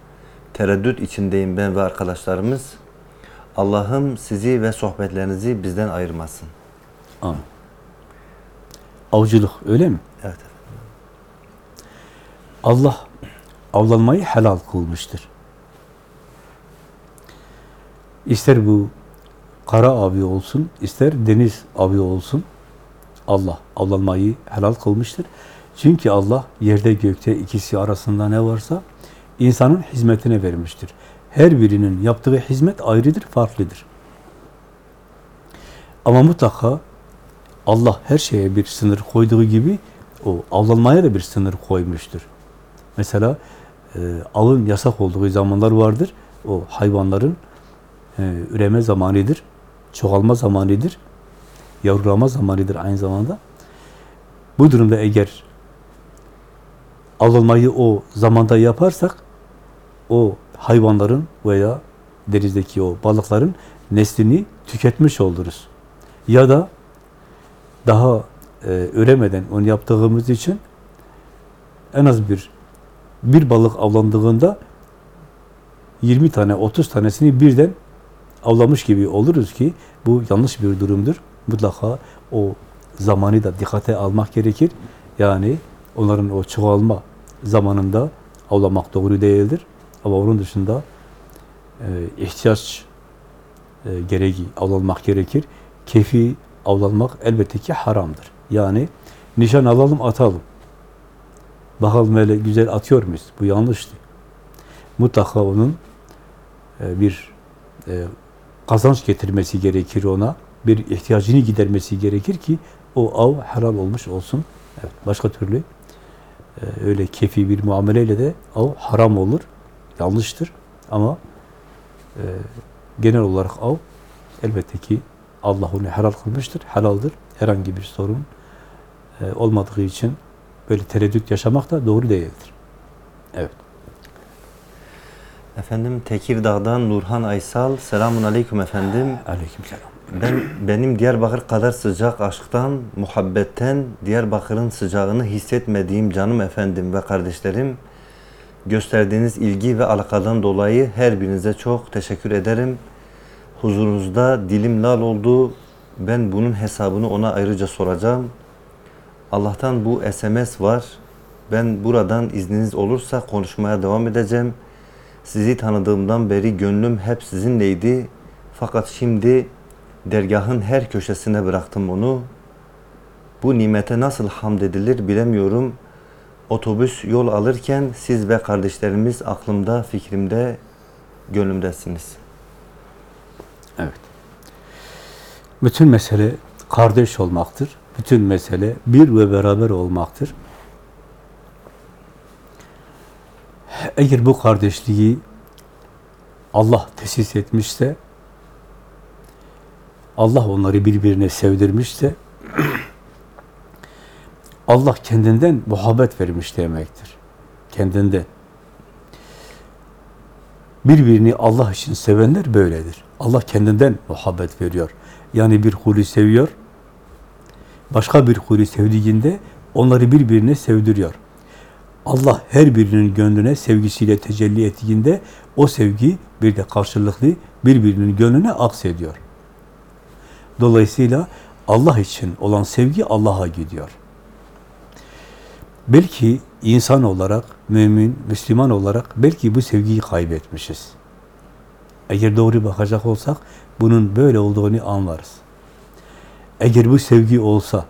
Tereddüt içindeyim ben ve arkadaşlarımız. Allah'ım sizi ve sohbetlerinizi bizden ayırmasın. Amin. Avcılık öyle mi? Evet efendim. Allah avlanmayı helal kılmıştır. İster bu kara abi olsun, ister deniz abi olsun, Allah avlanmayı helal kılmıştır. Çünkü Allah yerde gökte ikisi arasında ne varsa insanın hizmetine vermiştir. Her birinin yaptığı hizmet ayrıdır, farklıdır. Ama mutlaka Allah her şeye bir sınır koyduğu gibi o avlanmaya da bir sınır koymuştur. Mesela e, avın yasak olduğu zamanlar vardır. O hayvanların e, üreme zamanıdır, çoğalma zamanıdır, yavrulama zamanıdır aynı zamanda. Bu durumda eğer avlanmayı o zamanda yaparsak o hayvanların veya denizdeki o balıkların neslini tüketmiş oluruz. Ya da daha e, üremeden onu yaptığımız için en az bir bir balık avlandığında 20 tane, 30 tanesini birden avlamış gibi oluruz ki bu yanlış bir durumdur. Mutlaka o zamanı da dikkate almak gerekir. Yani onların o çoğalma zamanında avlamak doğru değildir. Ama onun dışında e, ihtiyaç e, gereği avlanmak gerekir. Kefi avlanmak elbette ki haramdır. Yani nişan alalım atalım. Bakalım öyle güzel atıyor muyuz? Bu yanlıştı. Mutlaka onun e, bir e, kazanç getirmesi gerekir ona. Bir ihtiyacını gidermesi gerekir ki o av helal olmuş olsun. Evet, başka türlü öyle kefi bir muameleyle de av haram olur. Yanlıştır. Ama e, genel olarak av elbette ki Allah onu helal kılmıştır. Helaldir. Herhangi bir sorun e, olmadığı için böyle tereddüt yaşamak da doğru değildir. Evet. Efendim Tekirdağ'dan Nurhan Aysal. Selamun aleyküm efendim. Aleykümselam. Ben benim Diyarbakır kadar sıcak aşktan, muhabbetten Diyarbakır'ın sıcağını hissetmediğim canım efendim ve kardeşlerim gösterdiğiniz ilgi ve alakadan dolayı her birinize çok teşekkür ederim. Huzurunuzda dilim lal oldu. Ben bunun hesabını ona ayrıca soracağım. Allah'tan bu SMS var. Ben buradan izniniz olursa konuşmaya devam edeceğim. Sizi tanıdığımdan beri gönlüm hep sizinleydi. Fakat şimdi dergahın her köşesine bıraktım onu. Bu nimete nasıl hamd edilir bilemiyorum. Otobüs yol alırken siz ve kardeşlerimiz aklımda, fikrimde, gönlümdesiniz. Evet. Bütün mesele kardeş olmaktır. Bütün mesele bir ve beraber olmaktır. Eğer bu kardeşliği Allah tesis etmişse, Allah onları birbirine sevdirmişse, <clears throat> Allah kendinden muhabbet vermiş demektir. Kendinden. Birbirini Allah için sevenler böyledir. Allah kendinden muhabbet veriyor. Yani bir kulü seviyor, başka bir kulü sevdiğinde onları birbirine sevdiriyor. Allah her birinin gönlüne sevgisiyle tecelli ettiğinde o sevgi bir de karşılıklı birbirinin gönlüne aksediyor. Dolayısıyla Allah için olan sevgi Allah'a gidiyor. Belki insan olarak, mümin, Müslüman olarak belki bu sevgiyi kaybetmişiz. Eğer doğru bakacak olsak bunun böyle olduğunu anlarız. Eğer bu sevgi olsa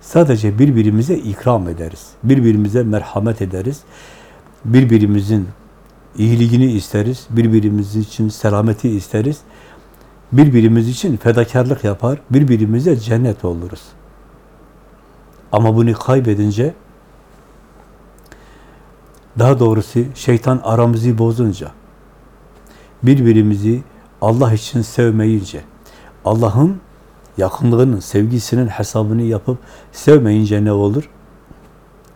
sadece birbirimize ikram ederiz. Birbirimize merhamet ederiz. Birbirimizin iyiliğini isteriz. Birbirimiz için selameti isteriz. Birbirimiz için fedakarlık yapar. Birbirimize cennet oluruz. Ama bunu kaybedince daha doğrusu şeytan aramızı bozunca birbirimizi Allah için sevmeyince, Allah'ın yakınlığının, sevgisinin hesabını yapıp sevmeyince ne olur?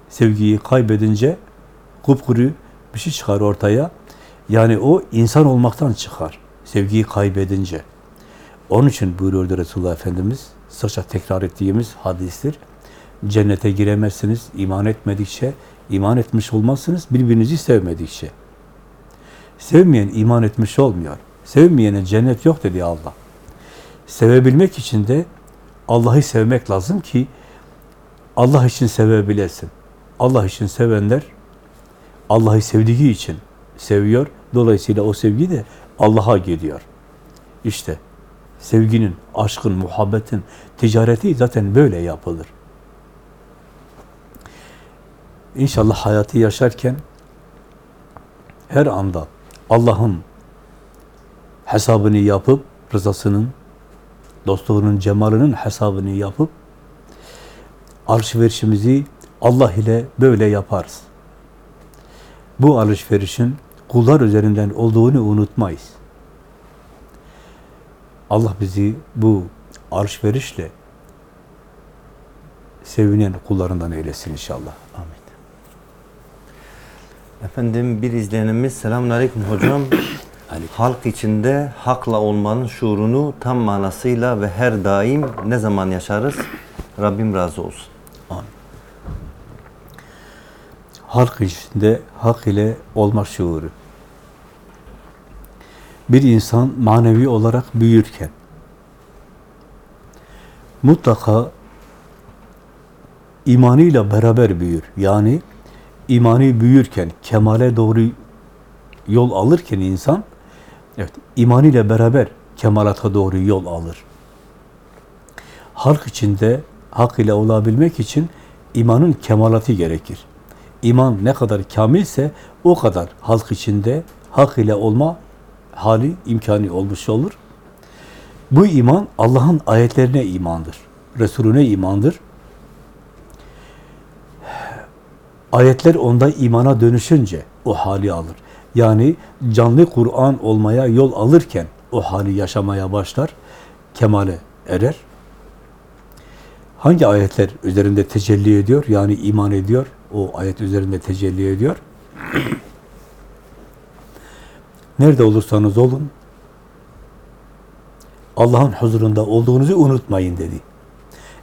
Sevgiyi kaybedince kupkuru bir şey çıkar ortaya. Yani o insan olmaktan çıkar. Sevgiyi kaybedince. Onun için buyuruyordu Resulullah Efendimiz, sıkça tekrar ettiğimiz hadistir. Cennete giremezsiniz iman etmedikçe, iman etmiş olmazsınız birbirinizi sevmedikçe. Sevmeyen iman etmiş olmuyor. Sevmeyene cennet yok dedi Allah. Sevebilmek için de Allah'ı sevmek lazım ki Allah için sevebilesin. Allah için sevenler Allah'ı sevdiği için seviyor. Dolayısıyla o sevgi de Allah'a gidiyor. İşte sevginin, aşkın, muhabbetin ticareti zaten böyle yapılır. İnşallah hayatı yaşarken her anda Allah'ın hesabını yapıp, rızasının, dostluğunun, cemalinin hesabını yapıp, alışverişimizi Allah ile böyle yaparız. Bu alışverişin kullar üzerinden olduğunu unutmayız. Allah bizi bu alışverişle sevinen kullarından eylesin inşallah. Amin. Efendim bir izleyenimiz selamun <coughs> aleyküm hocam. Halk içinde hakla olmanın şuurunu tam manasıyla ve her daim ne zaman yaşarız? Rabbim razı olsun. halk içinde hak ile olma şuuru. Bir insan manevi olarak büyürken mutlaka imanıyla beraber büyür. Yani imani büyürken, kemale doğru yol alırken insan evet imanıyla beraber kemalata doğru yol alır. Halk içinde hak ile olabilmek için imanın kemalatı gerekir. İman ne kadar kamilse o kadar halk içinde hak ile olma hali imkanı olmuş olur. Bu iman Allah'ın ayetlerine imandır. Resulüne imandır. Ayetler onda imana dönüşünce o hali alır. Yani canlı Kur'an olmaya yol alırken o hali yaşamaya başlar, kemale erer. Hangi ayetler üzerinde tecelli ediyor? Yani iman ediyor, o ayet üzerinde tecelli ediyor. <clears throat> Nerede olursanız olun, Allah'ın huzurunda olduğunuzu unutmayın dedi.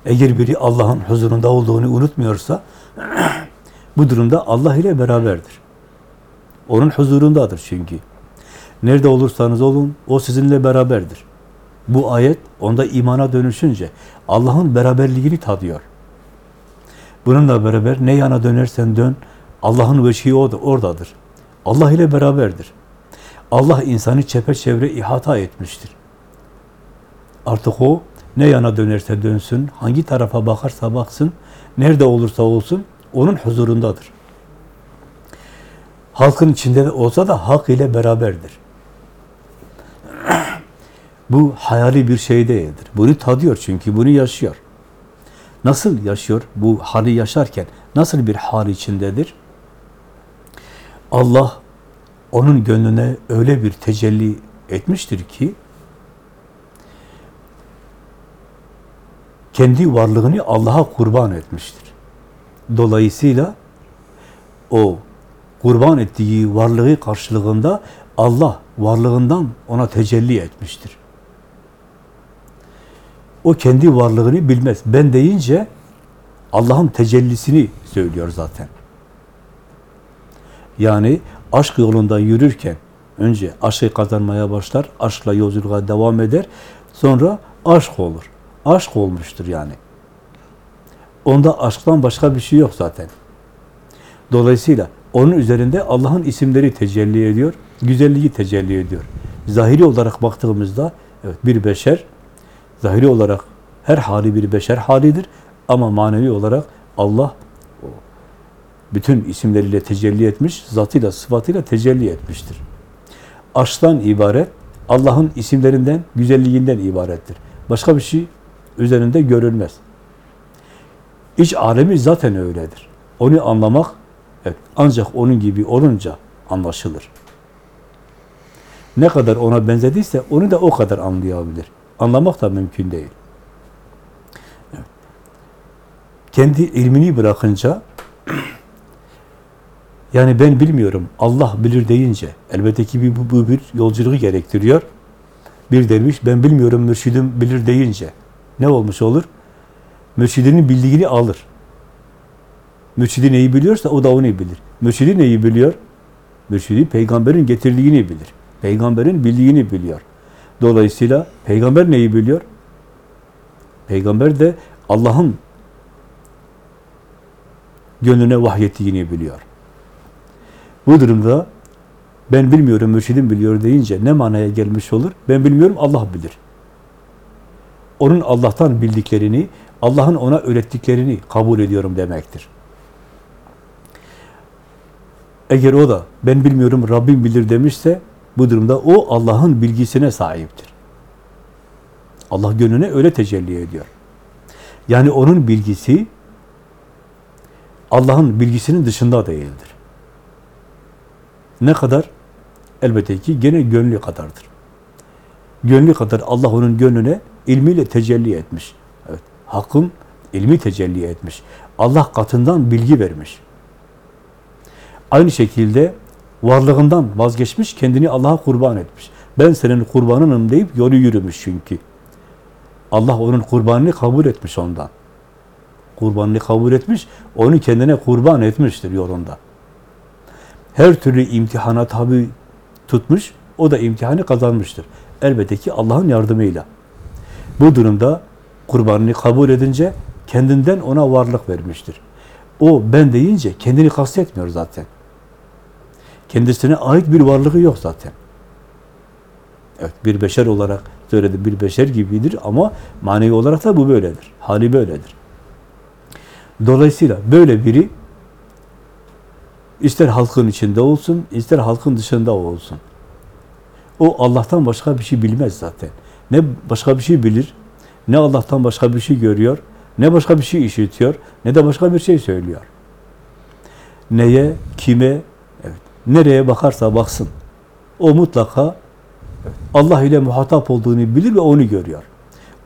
Eğer biri Allah'ın huzurunda olduğunu unutmuyorsa <clears throat> bu durumda Allah ile beraberdir. Onun huzurundadır çünkü. Nerede olursanız olun, o sizinle beraberdir. Bu ayet onda imana dönüşünce Allah'ın beraberliğini tadıyor. Bununla beraber ne yana dönersen dön, Allah'ın veçhi oradadır. Allah ile beraberdir. Allah insanı çepeçevre ihata etmiştir. Artık o ne yana dönerse dönsün, hangi tarafa bakarsa baksın, nerede olursa olsun onun huzurundadır. Halkın içinde de olsa da hak ile beraberdir. <clears throat> Bu hayali bir şey değildir. Bunu tadıyor çünkü bunu yaşıyor. Nasıl yaşıyor? Bu hali yaşarken nasıl bir hal içindedir? Allah onun gönlüne öyle bir tecelli etmiştir ki kendi varlığını Allah'a kurban etmiştir. Dolayısıyla o kurban ettiği varlığı karşılığında Allah varlığından ona tecelli etmiştir. O kendi varlığını bilmez. Ben deyince Allah'ın tecellisini söylüyor zaten. Yani aşk yolunda yürürken önce aşkı kazanmaya başlar, aşkla yolculuğa devam eder, sonra aşk olur. Aşk olmuştur yani. Onda aşktan başka bir şey yok zaten. Dolayısıyla onun üzerinde Allah'ın isimleri tecelli ediyor, güzelliği tecelli ediyor. Zahiri olarak baktığımızda evet bir beşer, zahiri olarak her hali bir beşer halidir ama manevi olarak Allah bütün isimleriyle tecelli etmiş, zatıyla, sıfatıyla tecelli etmiştir. Aşktan ibaret, Allah'ın isimlerinden, güzelliğinden ibarettir. Başka bir şey üzerinde görülmez. İç alemi zaten öyledir. Onu anlamak, evet, ancak onun gibi olunca anlaşılır. Ne kadar ona benzediyse onu da o kadar anlayabilir. Anlamak da mümkün değil. Evet. Kendi ilmini bırakınca yani ben bilmiyorum, Allah bilir deyince elbette ki bu, bu bir yolculuğu gerektiriyor. Bir derviş ben bilmiyorum mürşidim bilir deyince ne olmuş olur? Mürşidinin bildiğini alır. Mürşidi neyi biliyorsa o da onu bilir. Mürşidi neyi biliyor? Mürşidi peygamberin getirdiğini bilir. Peygamberin bildiğini biliyor. Dolayısıyla peygamber neyi biliyor? Peygamber de Allah'ın gönlüne vahyettiğini biliyor. Bu durumda ben bilmiyorum, mürşidim biliyor deyince ne manaya gelmiş olur? Ben bilmiyorum, Allah bilir. Onun Allah'tan bildiklerini, Allah'ın ona öğrettiklerini kabul ediyorum demektir. Eğer o da ben bilmiyorum, Rabbim bilir demişse bu durumda o Allah'ın bilgisine sahiptir. Allah gönlüne öyle tecelli ediyor. Yani onun bilgisi Allah'ın bilgisinin dışında değildir. Ne kadar? Elbette ki gene gönlü kadardır. Gönlü kadar Allah onun gönlüne ilmiyle tecelli etmiş. Evet, hakkın ilmi tecelli etmiş. Allah katından bilgi vermiş. Aynı şekilde varlığından vazgeçmiş, kendini Allah'a kurban etmiş. Ben senin kurbanınım deyip yolu yürümüş çünkü. Allah onun kurbanını kabul etmiş ondan. Kurbanını kabul etmiş, onu kendine kurban etmiştir yolunda. Her türlü imtihana tabi tutmuş, o da imtihanı kazanmıştır. Elbette ki Allah'ın yardımıyla. Bu durumda kurbanını kabul edince kendinden ona varlık vermiştir. O ben deyince kendini kastetmiyor zaten. Kendisine ait bir varlığı yok zaten. Evet, bir beşer olarak söyledi, bir beşer gibidir ama manevi olarak da bu böyledir. Hali böyledir. Dolayısıyla böyle biri ister halkın içinde olsun, ister halkın dışında olsun. O Allah'tan başka bir şey bilmez zaten. Ne başka bir şey bilir, ne Allah'tan başka bir şey görüyor, ne başka bir şey işitiyor, ne de başka bir şey söylüyor. Neye, kime, evet, nereye bakarsa baksın. O mutlaka Allah ile muhatap olduğunu bilir ve onu görüyor.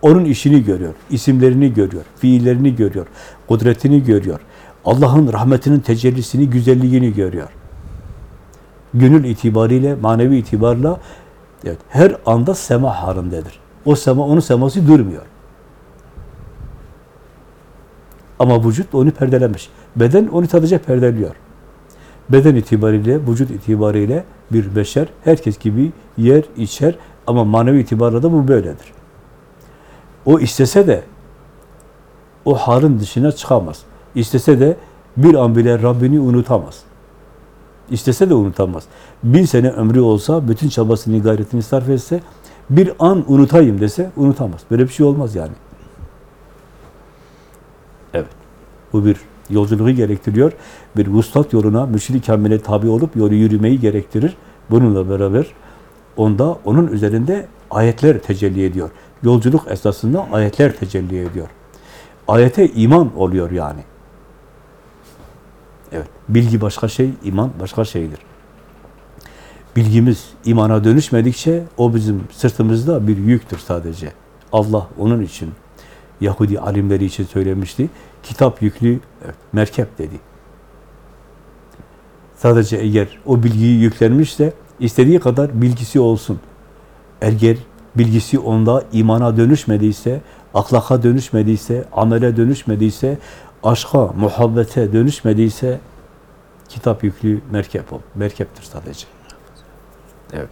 Onun işini görüyor, isimlerini görüyor, fiillerini görüyor, kudretini görüyor. Allah'ın rahmetinin tecellisini, güzelliğini görüyor. Gönül itibariyle, manevi itibarla evet, her anda sema halindedir. O sema, onun seması durmuyor. Ama vücut onu perdelemiş. Beden onu sadece perdeliyor. Beden itibariyle, vücut itibariyle bir beşer, herkes gibi yer, içer ama manevi itibarla da bu böyledir. O istese de o halin dışına çıkamaz. İstese de bir an bile Rabbini unutamaz. İstese de unutamaz. Bin sene ömrü olsa, bütün çabasını, gayretini sarf etse, bir an unutayım dese unutamaz. Böyle bir şey olmaz yani. Evet. Bu bir yolculuğu gerektiriyor. Bir vuslat yoluna, mürşid-i tabi olup yolu yürümeyi gerektirir. Bununla beraber onda, onun üzerinde ayetler tecelli ediyor. Yolculuk esasında ayetler tecelli ediyor. Ayete iman oluyor yani. Evet. Bilgi başka şey, iman başka şeydir. Bilgimiz imana dönüşmedikçe o bizim sırtımızda bir yüktür sadece. Allah onun için Yahudi alimleri için söylemişti. Kitap yüklü evet, merkep dedi. Sadece eğer o bilgiyi yüklenmişse istediği kadar bilgisi olsun. Eğer bilgisi onda imana dönüşmediyse, ahlaka dönüşmediyse, amele dönüşmediyse, aşka, muhabbete dönüşmediyse kitap yüklü merkep o. Merkeptir sadece. Evet.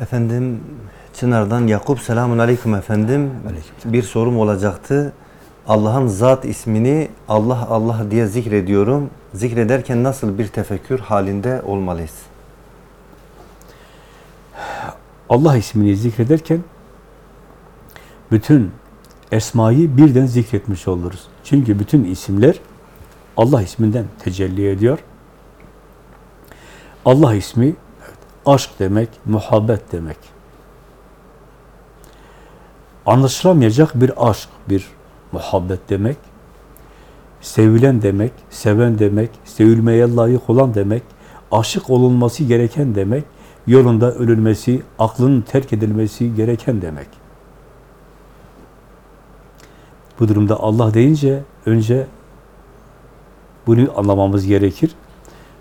Efendim Çınar'dan Yakup selamun aleyküm efendim. Aleykümselam. Bir sorum olacaktı. Allah'ın zat ismini Allah Allah diye zikrediyorum. Zikrederken nasıl bir tefekkür halinde olmalıyız? Allah ismini zikrederken bütün esmayı birden zikretmiş oluruz. Çünkü bütün isimler Allah isminden tecelli ediyor. Allah ismi evet, aşk demek, muhabbet demek. Anlaşılamayacak bir aşk, bir muhabbet demek. Sevilen demek, seven demek, sevilmeye layık olan demek, aşık olunması gereken demek, yolunda ölülmesi, aklının terk edilmesi gereken demek. Bu durumda Allah deyince önce bunu anlamamız gerekir.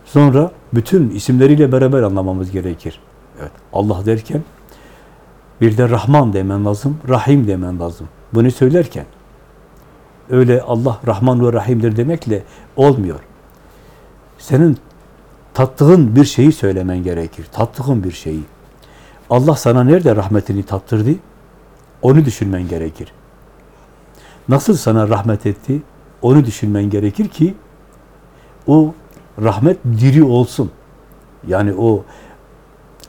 Sonra bütün isimleriyle beraber anlamamız gerekir. Evet, Allah derken bir de Rahman demen lazım, Rahim demen lazım. Bunu söylerken öyle Allah Rahman ve Rahim'dir demekle olmuyor. Senin tattığın bir şeyi söylemen gerekir. Tattığın bir şeyi. Allah sana nerede rahmetini tattırdı? Onu düşünmen gerekir. Nasıl sana rahmet etti? Onu düşünmen gerekir ki o rahmet diri olsun. Yani o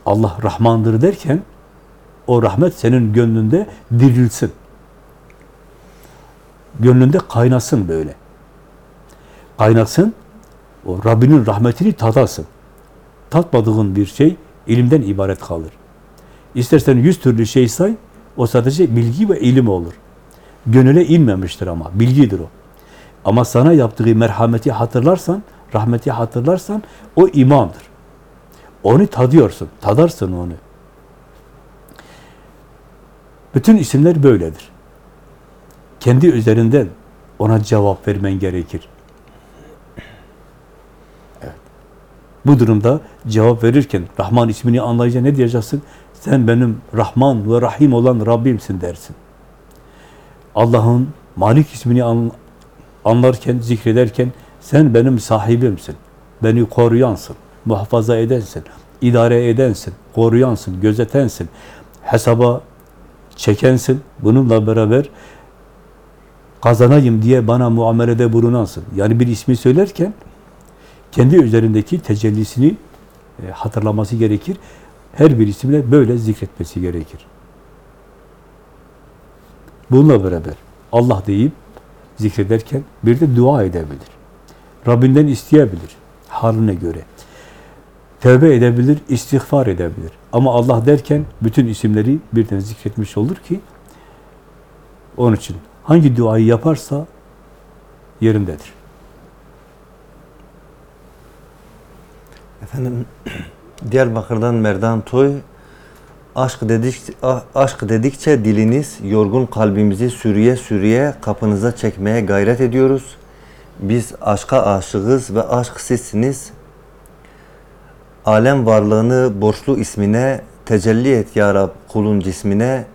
Allah Rahmandır derken o rahmet senin gönlünde dirilsin. Gönlünde kaynasın böyle. Kaynasın, o Rabbinin rahmetini tadasın. Tatmadığın bir şey ilimden ibaret kalır. İstersen yüz türlü şey say, o sadece bilgi ve ilim olur. Gönüle inmemiştir ama, bilgidir o. Ama sana yaptığı merhameti hatırlarsan, rahmeti hatırlarsan, o imandır. Onu tadıyorsun, tadarsın onu. Bütün isimler böyledir. Kendi üzerinden ona cevap vermen gerekir. Evet. Bu durumda cevap verirken Rahman ismini anlayınca ne diyeceksin? Sen benim Rahman ve Rahim olan Rabbimsin dersin. Allah'ın Malik ismini an, anlarken, zikrederken sen benim sahibimsin. Beni koruyansın, muhafaza edensin, idare edensin, koruyansın, gözetensin, hesaba çekensin. Bununla beraber kazanayım diye bana muamelede bulunansın. Yani bir ismi söylerken kendi üzerindeki tecellisini e, hatırlaması gerekir. Her bir isimle böyle zikretmesi gerekir. Bununla beraber Allah deyip zikrederken bir de dua edebilir. Rabbinden isteyebilir haline göre. Tevbe edebilir, istiğfar edebilir. Ama Allah derken bütün isimleri birden zikretmiş olur ki onun için hangi duayı yaparsa yerindedir. Efendim <clears throat> Diyarbakır'dan Merdan Toy aşk dedikçe, aşk dedikçe diliniz yorgun kalbimizi sürüye sürüye kapınıza çekmeye gayret ediyoruz. Biz aşka aşığız ve aşk sizsiniz. Alem varlığını borçlu ismine Tecelli et ya Rab kulun cismine,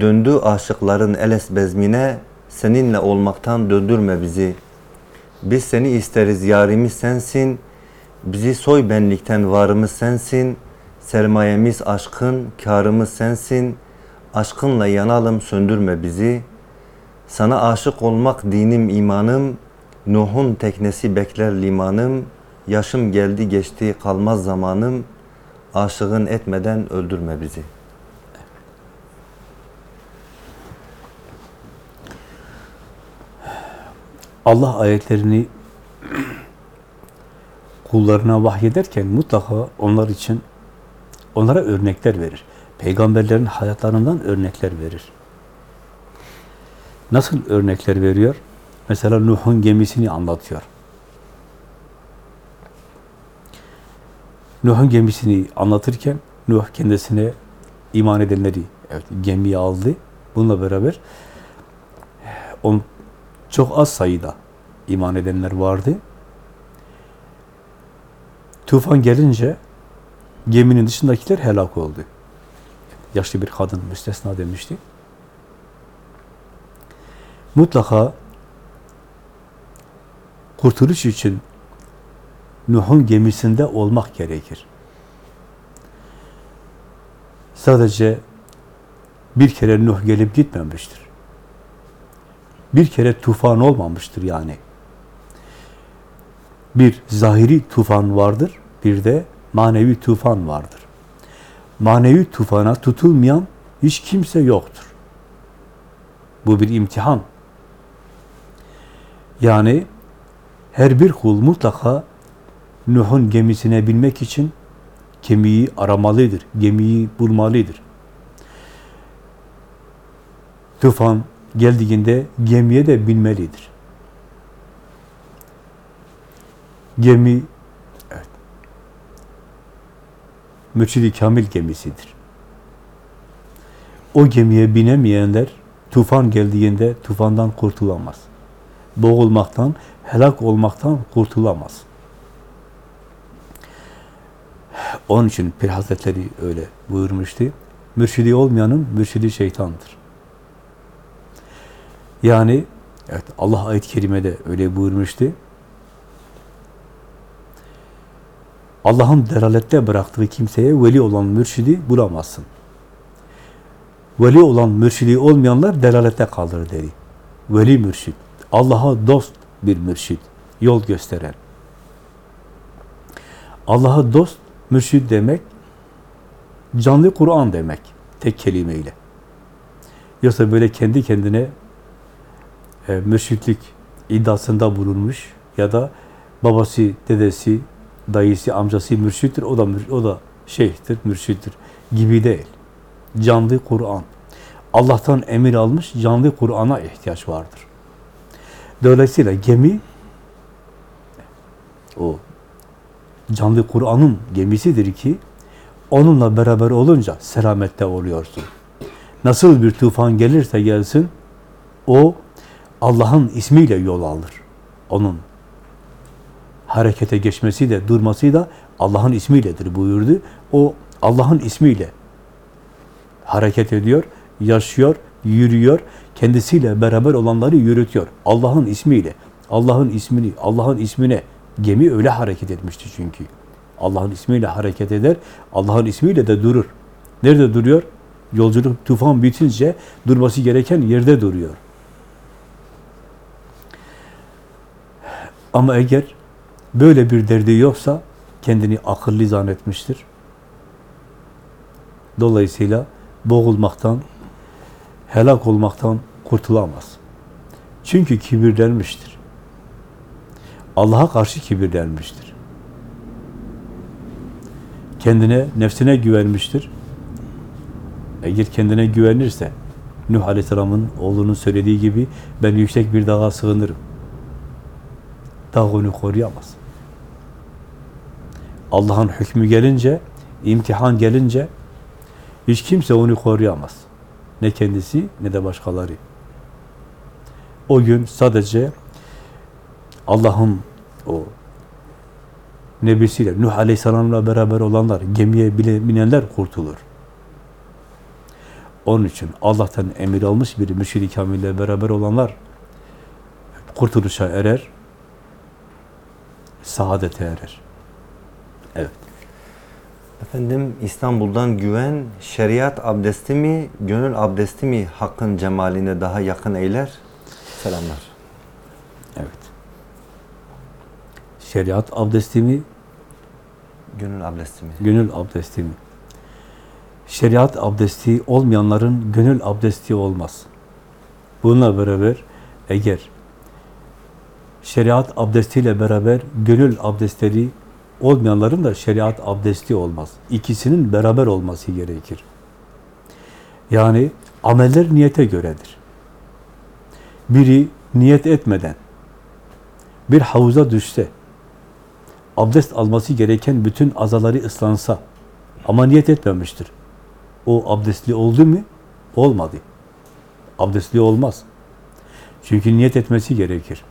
döndü aşıkların eles bezmine, seninle olmaktan döndürme bizi. Biz seni isteriz yarimiz sensin, bizi soy benlikten varımız sensin, sermayemiz aşkın, karımız sensin, aşkınla yanalım söndürme bizi. Sana aşık olmak dinim imanım, Nuh'un teknesi bekler limanım, yaşım geldi geçti kalmaz zamanım, aşığın etmeden öldürme bizi. Allah ayetlerini <clears throat> kullarına vahyederken mutlaka onlar için onlara örnekler verir. Peygamberlerin hayatlarından örnekler verir. Nasıl örnekler veriyor? Mesela Nuh'un gemisini anlatıyor. Nuh'un gemisini anlatırken Nuh kendisine iman edenleri evet, gemiye aldı. Bununla beraber on, çok az sayıda iman edenler vardı. Tufan gelince geminin dışındakiler helak oldu. Yaşlı bir kadın müstesna demişti. Mutlaka kurtuluş için Nuh'un gemisinde olmak gerekir. Sadece bir kere Nuh gelip gitmemiştir. Bir kere tufan olmamıştır yani. Bir zahiri tufan vardır, bir de manevi tufan vardır. Manevi tufana tutulmayan hiç kimse yoktur. Bu bir imtihan. Yani her bir kul mutlaka Nuh'un gemisine binmek için gemiyi aramalıdır, gemiyi bulmalıdır. Tufan geldiğinde gemiye de binmelidir. Gemi evet, Mürşid-i Kamil gemisidir. O gemiye binemeyenler tufan geldiğinde tufandan kurtulamaz. Boğulmaktan, helak olmaktan kurtulamaz. Onun için Pir Hazretleri öyle buyurmuştu. Mürşidi olmayanın mürşidi şeytandır. Yani evet Allah ayet-i kerimede öyle buyurmuştu. Allah'ın delalette bıraktığı kimseye veli olan mürşidi bulamazsın. Veli olan mürşidi olmayanlar delalette kalır dedi. Veli mürşid. Allah'a dost bir mürşid. Yol gösteren. Allah'a dost mürşid demek canlı Kur'an demek. Tek kelimeyle. Yoksa böyle kendi kendine e, mürşitlik iddiasında bulunmuş ya da babası, dedesi, dayısı, amcası mürşittir, o da o da şeyhtir, mürşittir gibi değil. Canlı Kur'an. Allah'tan emir almış canlı Kur'an'a ihtiyaç vardır. Dolayısıyla gemi o canlı Kur'an'ın gemisidir ki onunla beraber olunca selamette oluyorsun. Nasıl bir tufan gelirse gelsin o Allah'ın ismiyle yol alır. Onun harekete geçmesi de durması da Allah'ın ismiyledir buyurdu. O Allah'ın ismiyle hareket ediyor, yaşıyor, yürüyor, kendisiyle beraber olanları yürütüyor. Allah'ın ismiyle, Allah'ın ismini, Allah'ın ismine gemi öyle hareket etmişti çünkü. Allah'ın ismiyle hareket eder, Allah'ın ismiyle de durur. Nerede duruyor? Yolculuk tufan bitince durması gereken yerde duruyor. Ama eğer böyle bir derdi yoksa kendini akıllı zannetmiştir. Dolayısıyla boğulmaktan, helak olmaktan kurtulamaz. Çünkü kibirlenmiştir. Allah'a karşı kibirlenmiştir. Kendine, nefsine güvenmiştir. Eğer kendine güvenirse, Nuh Aleyhisselam'ın oğlunun söylediği gibi ben yüksek bir dağa sığınırım. Dağ onu koruyamaz. Allah'ın hükmü gelince, imtihan gelince hiç kimse onu koruyamaz. Ne kendisi ne de başkaları. O gün sadece Allah'ın o nebisiyle, Nuh Aleyhisselam'la beraber olanlar, gemiye bile binenler kurtulur. Onun için Allah'tan emir almış bir mürşid-i kamille beraber olanlar kurtuluşa erer, saadete erer. Efendim İstanbul'dan güven, şeriat abdesti mi, gönül abdesti mi hakkın cemaline daha yakın eyler? Selamlar. Evet. Şeriat abdesti mi, Gönül abdesti mi? gönül abdesti mi? Şeriat abdesti olmayanların gönül abdesti olmaz. Bununla beraber eğer şeriat abdestiyle beraber gönül abdestleri olmayanların da şeriat abdesti olmaz. İkisinin beraber olması gerekir. Yani ameller niyete göredir. Biri niyet etmeden bir havuza düşse, abdest alması gereken bütün azaları ıslansa ama niyet etmemiştir. O abdestli oldu mu? Olmadı. Abdestli olmaz. Çünkü niyet etmesi gerekir.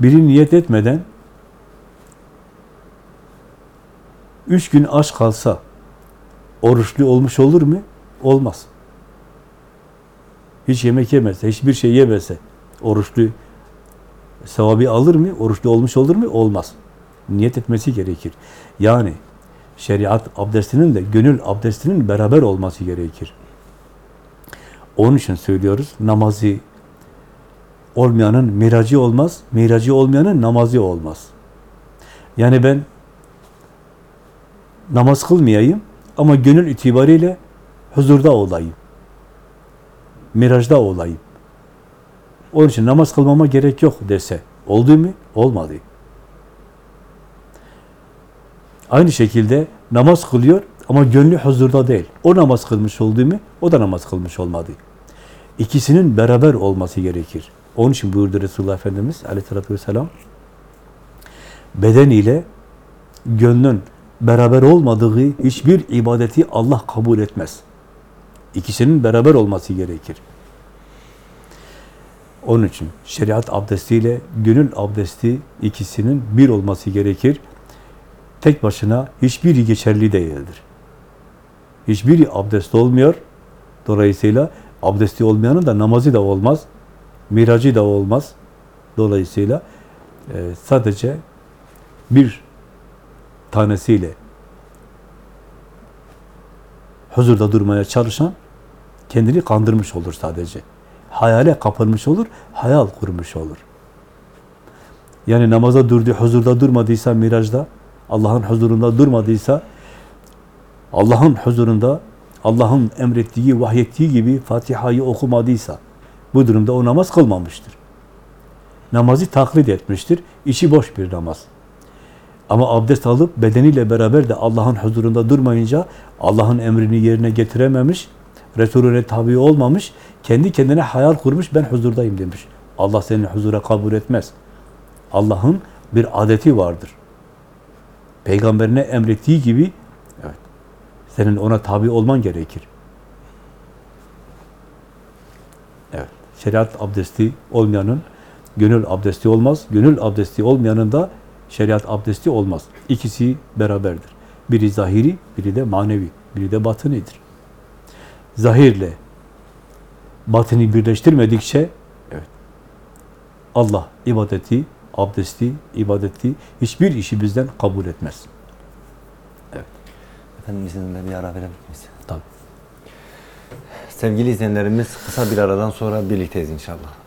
Biri niyet etmeden üç gün aç kalsa oruçlu olmuş olur mu? Olmaz. Hiç yemek yemezse, hiçbir şey yemezse oruçlu sevabı alır mı? Oruçlu olmuş olur mu? Olmaz. Niyet etmesi gerekir. Yani şeriat abdestinin de gönül abdestinin beraber olması gerekir. Onun için söylüyoruz, namazı olmayanın miracı olmaz, miracı olmayanın namazı olmaz. Yani ben namaz kılmayayım ama gönül itibariyle huzurda olayım. Mirajda olayım. Onun için namaz kılmama gerek yok dese. Oldu mu? Olmadı. Aynı şekilde namaz kılıyor ama gönlü huzurda değil. O namaz kılmış oldu mu? O da namaz kılmış olmadı. İkisinin beraber olması gerekir. Onun için buyurdu Resulullah Efendimiz aleyhissalatü vesselam beden ile gönlün beraber olmadığı hiçbir ibadeti Allah kabul etmez. İkisinin beraber olması gerekir. Onun için şeriat abdestiyle gönül abdesti ikisinin bir olması gerekir. Tek başına hiçbiri geçerli değildir. Hiçbiri abdest olmuyor. Dolayısıyla abdesti olmayanın da namazı da olmaz. Miracı da olmaz. Dolayısıyla e, sadece bir tanesiyle huzurda durmaya çalışan kendini kandırmış olur sadece. Hayale kapılmış olur, hayal kurmuş olur. Yani namaza durdu, huzurda durmadıysa mirajda, Allah'ın huzurunda durmadıysa, Allah'ın huzurunda, Allah'ın emrettiği, vahyettiği gibi Fatiha'yı okumadıysa, bu durumda o namaz kılmamıştır. Namazı taklit etmiştir, içi boş bir namaz. Ama abdest alıp bedeniyle beraber de Allah'ın huzurunda durmayınca Allah'ın emrini yerine getirememiş, Resulüne tabi olmamış, kendi kendine hayal kurmuş, ben huzurdayım demiş. Allah seni huzura kabul etmez. Allah'ın bir adeti vardır. Peygamberine emrettiği gibi evet, senin ona tabi olman gerekir. Evet, şeriat abdesti olmayanın gönül abdesti olmaz. Gönül abdesti olmayanın da şeriat abdesti olmaz. İkisi beraberdir. Biri zahiri, biri de manevi, biri de batınidir. Zahirle batını birleştirmedikçe evet, Allah ibadeti, abdesti, ibadeti hiçbir işi bizden kabul etmez. Efendim izninizle bir ara verebilir miyiz? Tabii. Sevgili izleyenlerimiz kısa bir aradan sonra birlikteyiz inşallah.